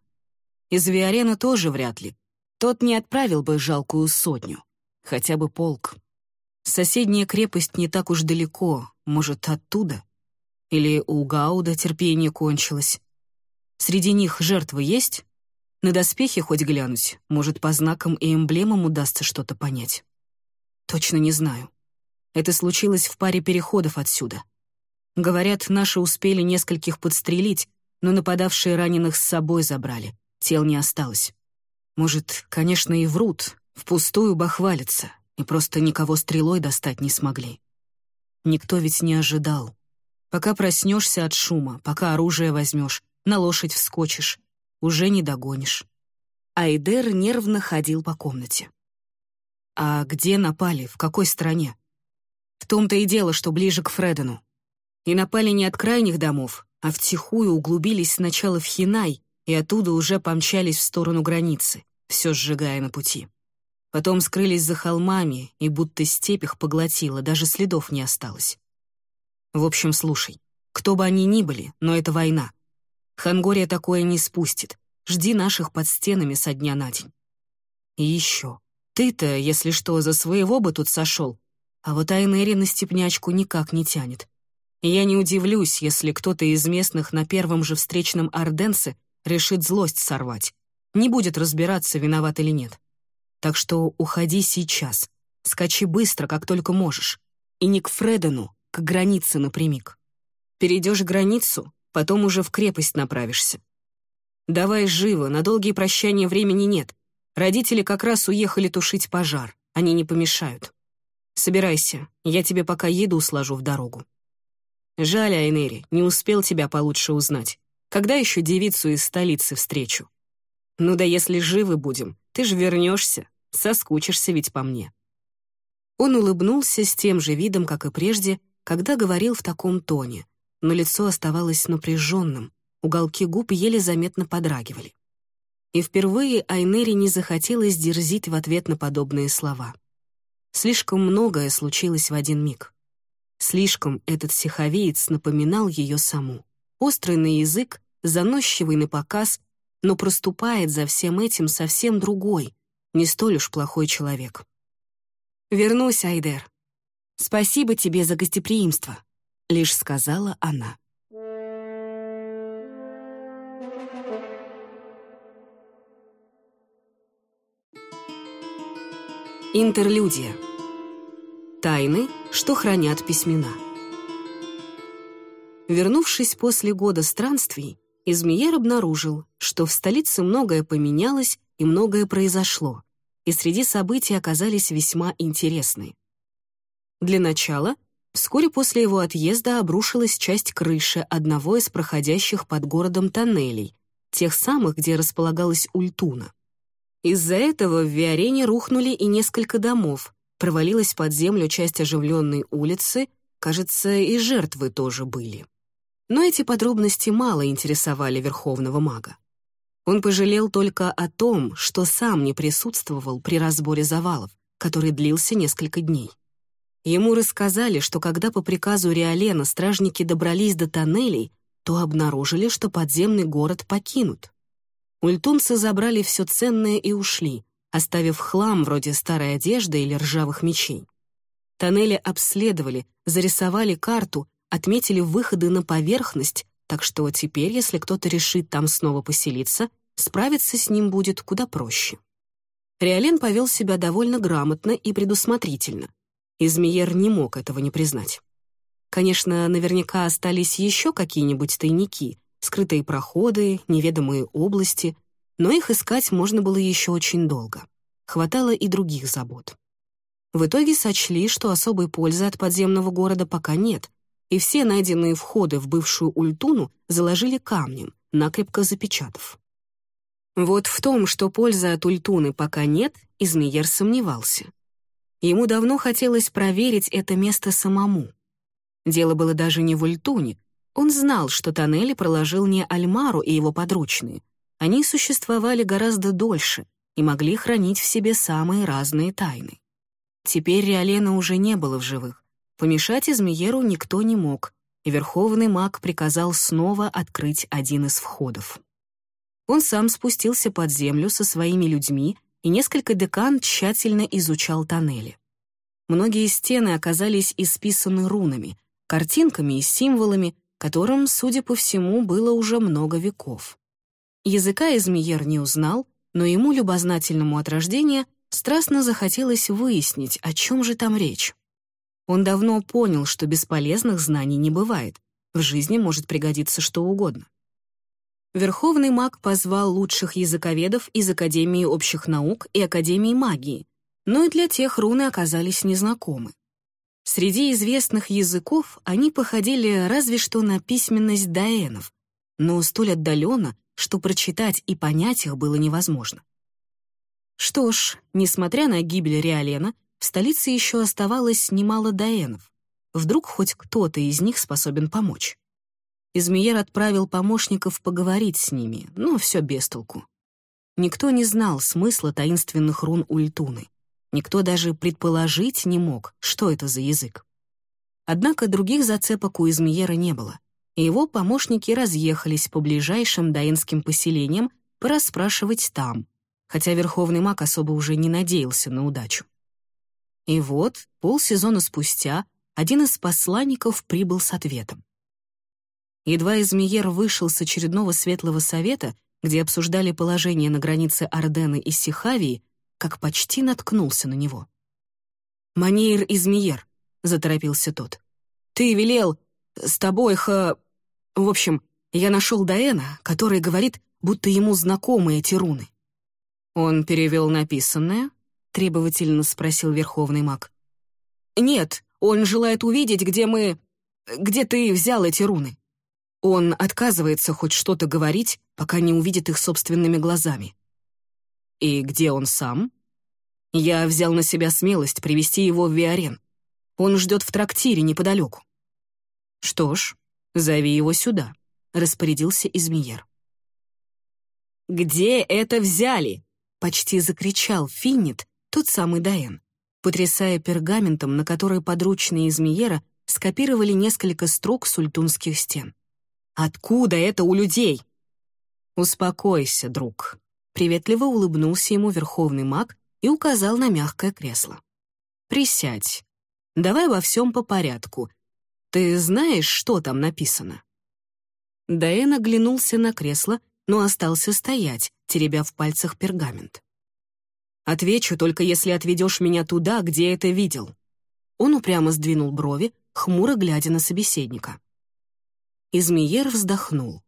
Speaker 1: Из Виарена тоже вряд ли. Тот не отправил бы жалкую сотню, хотя бы полк. Соседняя крепость не так уж далеко, может, оттуда? Или у Гауда терпение кончилось? Среди них жертвы есть? На доспехи хоть глянуть, может, по знакам и эмблемам удастся что-то понять. Точно не знаю. Это случилось в паре переходов отсюда. Говорят, наши успели нескольких подстрелить, но нападавшие раненых с собой забрали, тел не осталось. Может, конечно, и врут, впустую бахвалятся, и просто никого стрелой достать не смогли. Никто ведь не ожидал. Пока проснешься от шума, пока оружие возьмешь, на лошадь вскочишь, уже не догонишь. Айдер нервно ходил по комнате. А где напали, в какой стране? В том-то и дело, что ближе к Фредену. И напали не от крайних домов, а втихую углубились сначала в Хинай и оттуда уже помчались в сторону границы, все сжигая на пути. Потом скрылись за холмами, и будто степь их поглотила, даже следов не осталось. В общем, слушай, кто бы они ни были, но это война. Хангория такое не спустит. Жди наших под стенами со дня на день. И еще. Ты-то, если что, за своего бы тут сошел, а вот Айнери на степнячку никак не тянет. И я не удивлюсь, если кто-то из местных на первом же встречном Орденсе решит злость сорвать. Не будет разбираться, виноват или нет. Так что уходи сейчас. Скачи быстро, как только можешь. И не к Фредену, к границе напрямик. Перейдешь границу, Потом уже в крепость направишься. Давай живо, на долгие прощания времени нет. Родители как раз уехали тушить пожар, они не помешают. Собирайся, я тебе пока еду сложу в дорогу. Жаль, Айнери, не успел тебя получше узнать. Когда еще девицу из столицы встречу? Ну да если живы будем, ты же вернешься, соскучишься ведь по мне. Он улыбнулся с тем же видом, как и прежде, когда говорил в таком тоне, но лицо оставалось напряженным, уголки губ еле заметно подрагивали. И впервые Айнери не захотелось дерзить в ответ на подобные слова. Слишком многое случилось в один миг. Слишком этот сиховеец напоминал ее саму. Острый на язык, заносчивый на показ, но проступает за всем этим совсем другой, не столь уж плохой человек. «Вернусь, Айдер. Спасибо тебе за гостеприимство», — лишь сказала она. Интерлюдия. Тайны, что хранят письмена. Вернувшись после года странствий, Измеер обнаружил, что в столице многое поменялось и многое произошло, и среди событий оказались весьма интересны. Для начала, вскоре после его отъезда обрушилась часть крыши одного из проходящих под городом тоннелей, тех самых, где располагалась Ультуна. Из-за этого в Виарене рухнули и несколько домов, провалилась под землю часть оживленной улицы, кажется, и жертвы тоже были. Но эти подробности мало интересовали верховного мага. Он пожалел только о том, что сам не присутствовал при разборе завалов, который длился несколько дней. Ему рассказали, что когда по приказу Риолена стражники добрались до тоннелей, то обнаружили, что подземный город покинут. Ультунцы забрали все ценное и ушли, оставив хлам вроде старой одежды или ржавых мечей. Тоннели обследовали, зарисовали карту, отметили выходы на поверхность, так что теперь, если кто-то решит там снова поселиться, справиться с ним будет куда проще. Риолен повел себя довольно грамотно и предусмотрительно. Измеер не мог этого не признать. Конечно, наверняка остались еще какие-нибудь тайники, скрытые проходы, неведомые области, но их искать можно было еще очень долго. Хватало и других забот. В итоге сочли, что особой пользы от подземного города пока нет, и все найденные входы в бывшую Ультуну заложили камнем, накрепко запечатав. Вот в том, что пользы от Ультуны пока нет, Измеер сомневался. Ему давно хотелось проверить это место самому. Дело было даже не в Ультуне, он знал, что тоннели проложил не Альмару и его подручные. Они существовали гораздо дольше и могли хранить в себе самые разные тайны. Теперь Риолена уже не было в живых. Помешать Измееру никто не мог, и Верховный маг приказал снова открыть один из входов. Он сам спустился под землю со своими людьми, и несколько декан тщательно изучал тоннели. Многие стены оказались исписаны рунами, картинками и символами, которым, судя по всему, было уже много веков. Языка Измеер не узнал, но ему, любознательному от рождения, страстно захотелось выяснить, о чем же там речь. Он давно понял, что бесполезных знаний не бывает, в жизни может пригодиться что угодно. Верховный маг позвал лучших языковедов из Академии общих наук и Академии магии, но и для тех руны оказались незнакомы. Среди известных языков они походили разве что на письменность даэнов, но столь отдаленно, что прочитать и понять их было невозможно. Что ж, несмотря на гибель Риолена, в столице еще оставалось немало даэнов. Вдруг хоть кто-то из них способен помочь. Измеер отправил помощников поговорить с ними, но все без толку. Никто не знал смысла таинственных рун Ультуны. Никто даже предположить не мог, что это за язык. Однако других зацепок у Измиера не было, и его помощники разъехались по ближайшим даинским поселениям порасспрашивать там, хотя Верховный маг особо уже не надеялся на удачу. И вот, полсезона спустя, один из посланников прибыл с ответом. Едва Измиер вышел с очередного светлого совета, где обсуждали положение на границе Ордены и Сихавии, как почти наткнулся на него. «Манеир Измиер», — заторопился тот. «Ты велел... С тобой, ха... В общем, я нашел Даэна, который говорит, будто ему знакомы эти руны. «Он перевел написанное?» — требовательно спросил Верховный маг. «Нет, он желает увидеть, где мы... где ты взял эти руны. Он отказывается хоть что-то говорить, пока не увидит их собственными глазами». «И где он сам?» Я взял на себя смелость привести его в Виарен. Он ждет в трактире неподалеку. «Что ж, зови его сюда», — распорядился Измиер. «Где это взяли?» — почти закричал Финнит, тот самый Даэн, потрясая пергаментом, на который подручные Измиера скопировали несколько строк сультунских стен. «Откуда это у людей?» «Успокойся, друг», — приветливо улыбнулся ему верховный маг и указал на мягкое кресло. «Присядь. Давай во всем по порядку. Ты знаешь, что там написано?» Даэн оглянулся на кресло, но остался стоять, теребя в пальцах пергамент. «Отвечу только, если отведешь меня туда, где это видел». Он упрямо сдвинул брови, хмуро глядя на собеседника. Измиер вздохнул.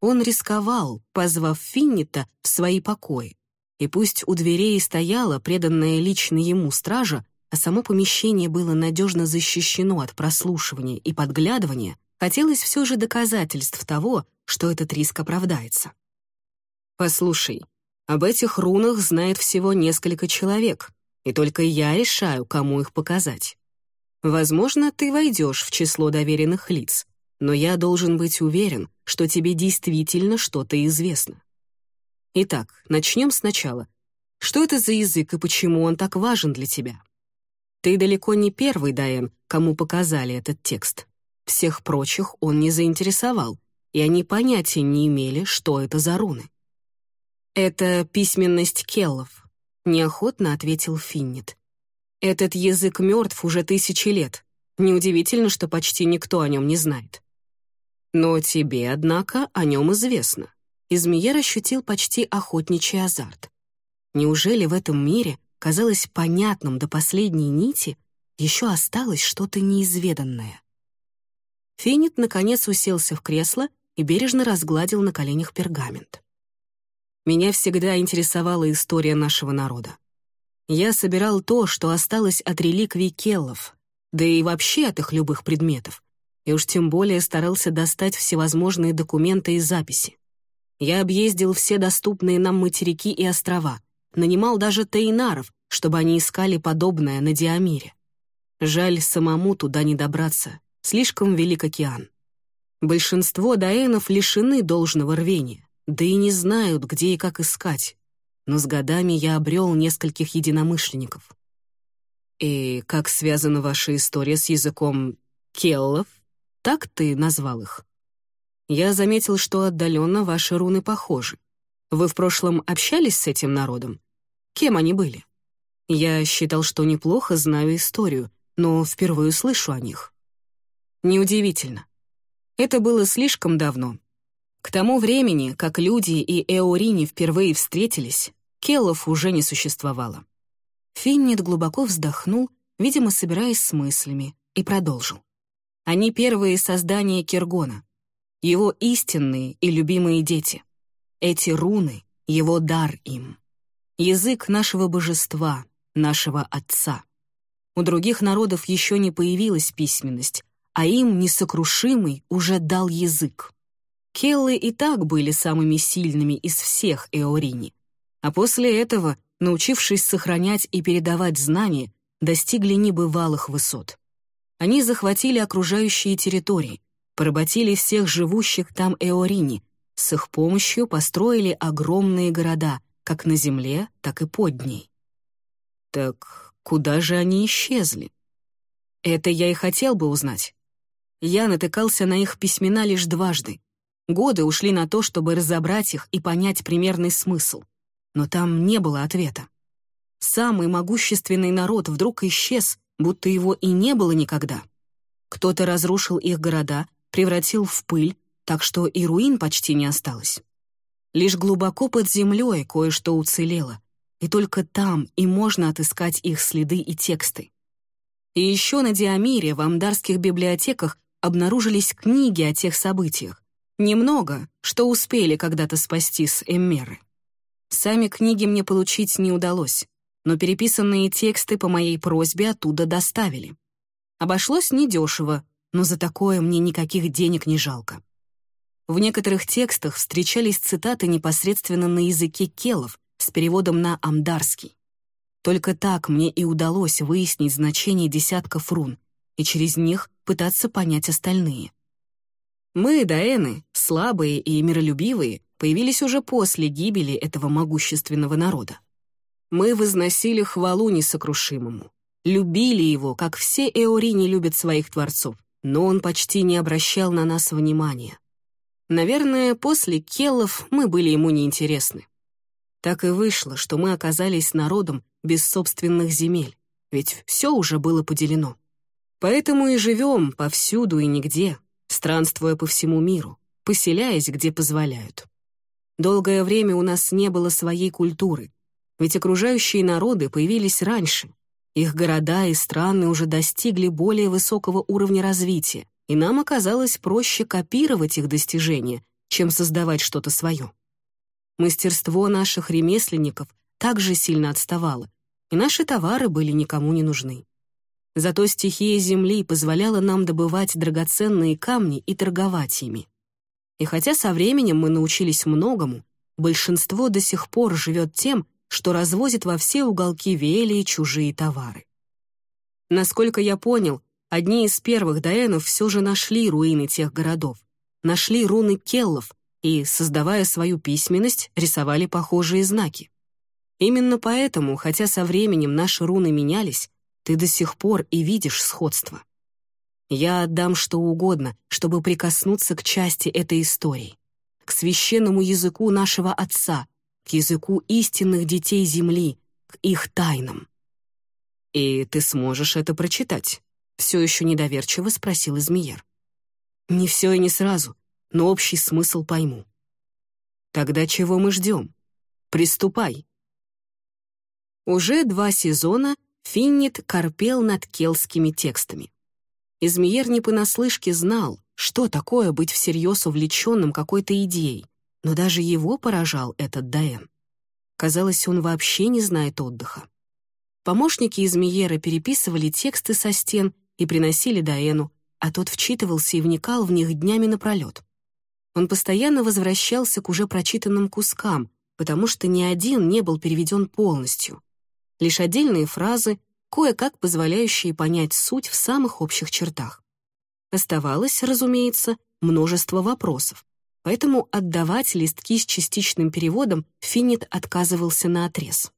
Speaker 1: Он рисковал, позвав Финнита в свои покои. И пусть у дверей стояла преданная лично ему стража, а само помещение было надежно защищено от прослушивания и подглядывания, хотелось все же доказательств того, что этот риск оправдается. «Послушай, об этих рунах знает всего несколько человек, и только я решаю, кому их показать. Возможно, ты войдешь в число доверенных лиц, но я должен быть уверен, что тебе действительно что-то известно. Итак, начнем сначала. Что это за язык и почему он так важен для тебя? Ты далеко не первый, Дайен, кому показали этот текст. Всех прочих он не заинтересовал, и они понятия не имели, что это за руны. «Это письменность келлов», — неохотно ответил Финнит. «Этот язык мертв уже тысячи лет. Неудивительно, что почти никто о нем не знает. Но тебе, однако, о нем известно». Измеер ощутил почти охотничий азарт. Неужели в этом мире казалось понятным до последней нити, еще осталось что-то неизведанное. Финит наконец уселся в кресло и бережно разгладил на коленях пергамент. Меня всегда интересовала история нашего народа. Я собирал то, что осталось от реликвий келлов, да и вообще от их любых предметов, и уж тем более старался достать всевозможные документы и записи. Я объездил все доступные нам материки и острова — нанимал даже тейнаров, чтобы они искали подобное на Диамире. Жаль самому туда не добраться, слишком велик океан. Большинство даэнов лишены должного рвения, да и не знают, где и как искать. Но с годами я обрел нескольких единомышленников. И как связана ваша история с языком келлов? Так ты назвал их? Я заметил, что отдаленно ваши руны похожи. Вы в прошлом общались с этим народом? Кем они были? Я считал, что неплохо знаю историю, но впервые слышу о них. Неудивительно. Это было слишком давно. К тому времени, как люди и Эорини впервые встретились, Келлов уже не существовало. Финнит глубоко вздохнул, видимо, собираясь с мыслями, и продолжил. Они первые создания Киргона, его истинные и любимые дети. Эти руны — его дар им. Язык нашего божества, нашего отца. У других народов еще не появилась письменность, а им несокрушимый уже дал язык. Келлы и так были самыми сильными из всех Эорини, а после этого, научившись сохранять и передавать знания, достигли небывалых высот. Они захватили окружающие территории, поработили всех живущих там Эорини, с их помощью построили огромные города, как на земле, так и под ней. Так куда же они исчезли? Это я и хотел бы узнать. Я натыкался на их письмена лишь дважды. Годы ушли на то, чтобы разобрать их и понять примерный смысл. Но там не было ответа. Самый могущественный народ вдруг исчез, будто его и не было никогда. Кто-то разрушил их города, превратил в пыль, так что и руин почти не осталось. Лишь глубоко под землей кое-что уцелело, и только там и можно отыскать их следы и тексты. И еще на Диамире в амдарских библиотеках обнаружились книги о тех событиях, Немного, что успели когда-то спасти с Эммеры. Сами книги мне получить не удалось, но переписанные тексты по моей просьбе оттуда доставили. Обошлось недешево, но за такое мне никаких денег не жалко. В некоторых текстах встречались цитаты непосредственно на языке келов с переводом на амдарский. Только так мне и удалось выяснить значение десятков рун и через них пытаться понять остальные. Мы, даэны, слабые и миролюбивые, появились уже после гибели этого могущественного народа. Мы возносили хвалу несокрушимому, любили его, как все эорини любят своих творцов, но он почти не обращал на нас внимания. Наверное, после келлов мы были ему неинтересны. Так и вышло, что мы оказались народом без собственных земель, ведь все уже было поделено. Поэтому и живем повсюду и нигде, странствуя по всему миру, поселяясь, где позволяют. Долгое время у нас не было своей культуры, ведь окружающие народы появились раньше. Их города и страны уже достигли более высокого уровня развития, и нам оказалось проще копировать их достижения, чем создавать что-то свое. Мастерство наших ремесленников также сильно отставало, и наши товары были никому не нужны. Зато стихия Земли позволяла нам добывать драгоценные камни и торговать ими. И хотя со временем мы научились многому, большинство до сих пор живет тем, что развозит во все уголки Велии чужие товары. Насколько я понял, Одни из первых даэнов все же нашли руины тех городов, нашли руны келлов и, создавая свою письменность, рисовали похожие знаки. Именно поэтому, хотя со временем наши руны менялись, ты до сих пор и видишь сходство. Я отдам что угодно, чтобы прикоснуться к части этой истории, к священному языку нашего Отца, к языку истинных детей Земли, к их тайнам. И ты сможешь это прочитать все еще недоверчиво спросил Измиер. «Не все и не сразу, но общий смысл пойму». «Тогда чего мы ждем? Приступай». Уже два сезона Финнит корпел над келскими текстами. Измиер не понаслышке знал, что такое быть всерьез увлеченным какой-то идеей, но даже его поражал этот Даэн. Казалось, он вообще не знает отдыха. Помощники Измиера переписывали тексты со стен и приносили Даэну, а тот вчитывался и вникал в них днями напролет. Он постоянно возвращался к уже прочитанным кускам, потому что ни один не был переведен полностью. Лишь отдельные фразы, кое-как позволяющие понять суть в самых общих чертах. Оставалось, разумеется, множество вопросов, поэтому отдавать листки с частичным переводом Финнит отказывался на отрез.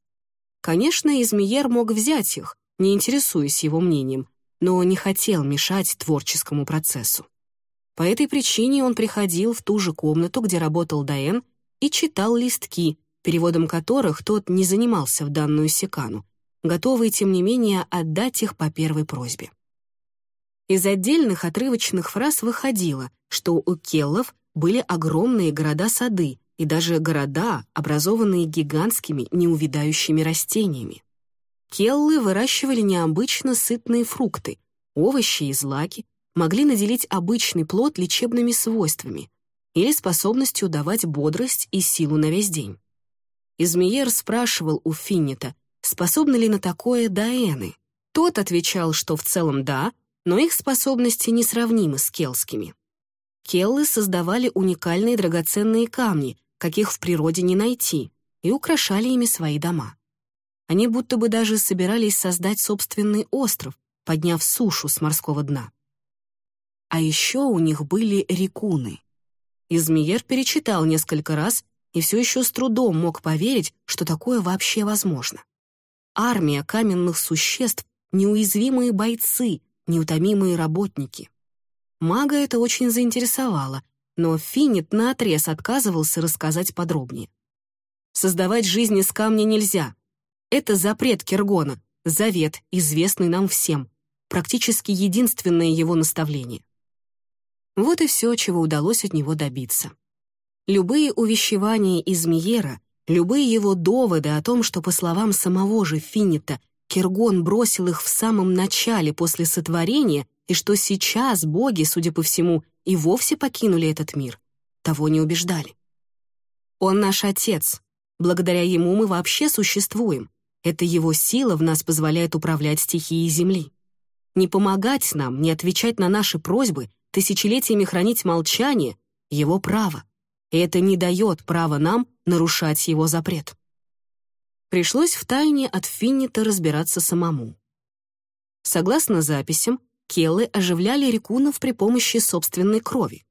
Speaker 1: Конечно, Измиер мог взять их, не интересуясь его мнением, но не хотел мешать творческому процессу. По этой причине он приходил в ту же комнату, где работал Даэн, и читал листки, переводом которых тот не занимался в данную секану, готовый, тем не менее, отдать их по первой просьбе. Из отдельных отрывочных фраз выходило, что у келлов были огромные города-сады и даже города, образованные гигантскими неувидающими растениями. Келлы выращивали необычно сытные фрукты, овощи и злаки, могли наделить обычный плод лечебными свойствами или способностью давать бодрость и силу на весь день. Измиер спрашивал у Финнита, способны ли на такое даэны. Тот отвечал, что в целом да, но их способности несравнимы с келскими. Келлы создавали уникальные драгоценные камни, каких в природе не найти, и украшали ими свои дома. Они будто бы даже собирались создать собственный остров, подняв сушу с морского дна. А еще у них были рекуны. Измиер перечитал несколько раз и все еще с трудом мог поверить, что такое вообще возможно. Армия каменных существ, неуязвимые бойцы, неутомимые работники. Мага это очень заинтересовало, но Финит наотрез отказывался рассказать подробнее. Создавать жизнь из камня нельзя, это запрет Кергона, завет, известный нам всем, практически единственное его наставление. Вот и все, чего удалось от него добиться. Любые увещевания из Миера, любые его доводы о том, что, по словам самого же Финита, Кергон бросил их в самом начале после сотворения и что сейчас боги, судя по всему, и вовсе покинули этот мир, того не убеждали. Он наш отец. Благодаря ему мы вообще существуем. Это его сила в нас позволяет управлять стихией Земли. Не помогать нам, не отвечать на наши просьбы, тысячелетиями хранить молчание — его право. И это не дает права нам нарушать его запрет. Пришлось втайне от Финнита разбираться самому. Согласно записям, Келлы оживляли рекунов при помощи собственной крови.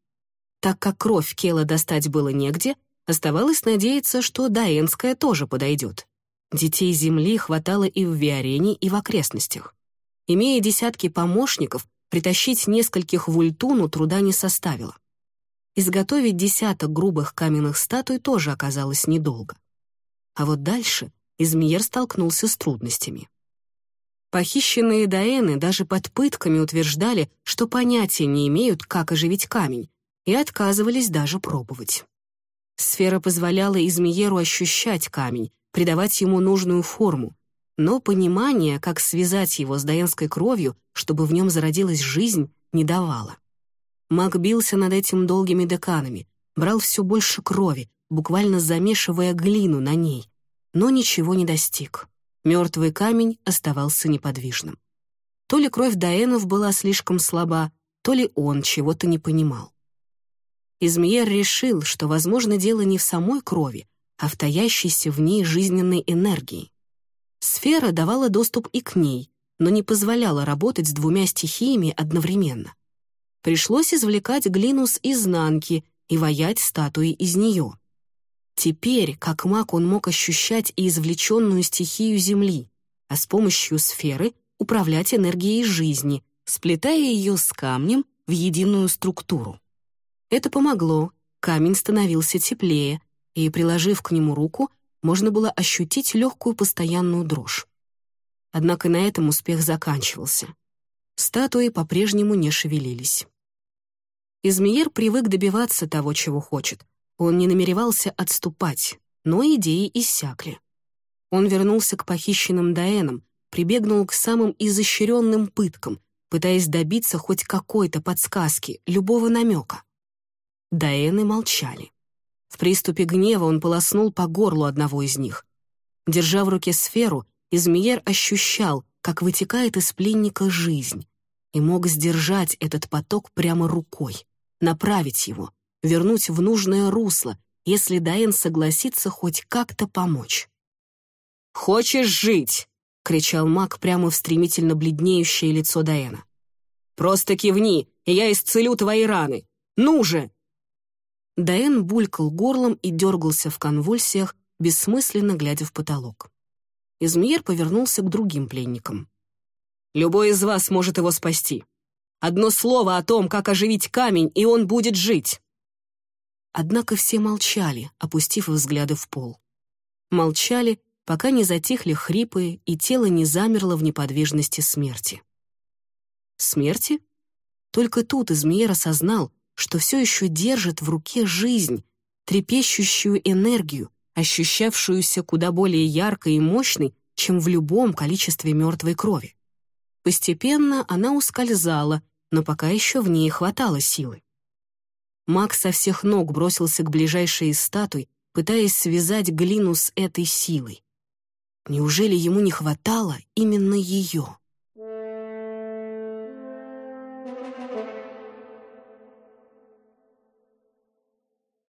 Speaker 1: Так как кровь Кела достать было негде, оставалось надеяться, что Даэнская тоже подойдет. Детей Земли хватало и в Виарене, и в окрестностях. Имея десятки помощников, притащить нескольких в Ультуну труда не составило. Изготовить десяток грубых каменных статуй тоже оказалось недолго. А вот дальше Измиер столкнулся с трудностями. Похищенные Даэны даже под пытками утверждали, что понятия не имеют, как оживить камень, и отказывались даже пробовать. Сфера позволяла Измиеру ощущать камень, придавать ему нужную форму, но понимание, как связать его с даенской кровью, чтобы в нем зародилась жизнь, не давало. Маг бился над этим долгими деканами, брал все больше крови, буквально замешивая глину на ней, но ничего не достиг. Мертвый камень оставался неподвижным. То ли кровь Даэнов была слишком слаба, то ли он чего-то не понимал. Измьер решил, что, возможно, дело не в самой крови, а в таящейся в ней жизненной энергии. Сфера давала доступ и к ней, но не позволяла работать с двумя стихиями одновременно. Пришлось извлекать глину с изнанки и ваять статуи из нее. Теперь, как маг, он мог ощущать и извлеченную стихию Земли, а с помощью сферы управлять энергией жизни, сплетая ее с камнем в единую структуру. Это помогло, камень становился теплее, и, приложив к нему руку, можно было ощутить легкую постоянную дрожь. Однако на этом успех заканчивался. Статуи по-прежнему не шевелились. Измеер привык добиваться того, чего хочет. Он не намеревался отступать, но идеи иссякли. Он вернулся к похищенным Даэнам, прибегнул к самым изощренным пыткам, пытаясь добиться хоть какой-то подсказки, любого намека. Даэны молчали. В приступе гнева он полоснул по горлу одного из них. Держа в руке сферу, Измеер ощущал, как вытекает из пленника жизнь, и мог сдержать этот поток прямо рукой, направить его, вернуть в нужное русло, если Даэн согласится хоть как-то помочь. «Хочешь жить?» — кричал маг прямо в стремительно бледнеющее лицо Даэна. «Просто кивни, и я исцелю твои раны! Ну же!» Даэн булькал горлом и дергался в конвульсиях, бессмысленно глядя в потолок. Измьер повернулся к другим пленникам. «Любой из вас может его спасти. Одно слово о том, как оживить камень, и он будет жить!» Однако все молчали, опустив взгляды в пол. Молчали, пока не затихли хрипы, и тело не замерло в неподвижности смерти. Смерти? Только тут Измеер осознал, что все еще держит в руке жизнь, трепещущую энергию, ощущавшуюся куда более яркой и мощной, чем в любом количестве мертвой крови. Постепенно она ускользала, но пока еще в ней хватало силы. Макс со всех ног бросился к ближайшей из статуй, пытаясь связать глину с этой силой. Неужели ему не хватало именно ее?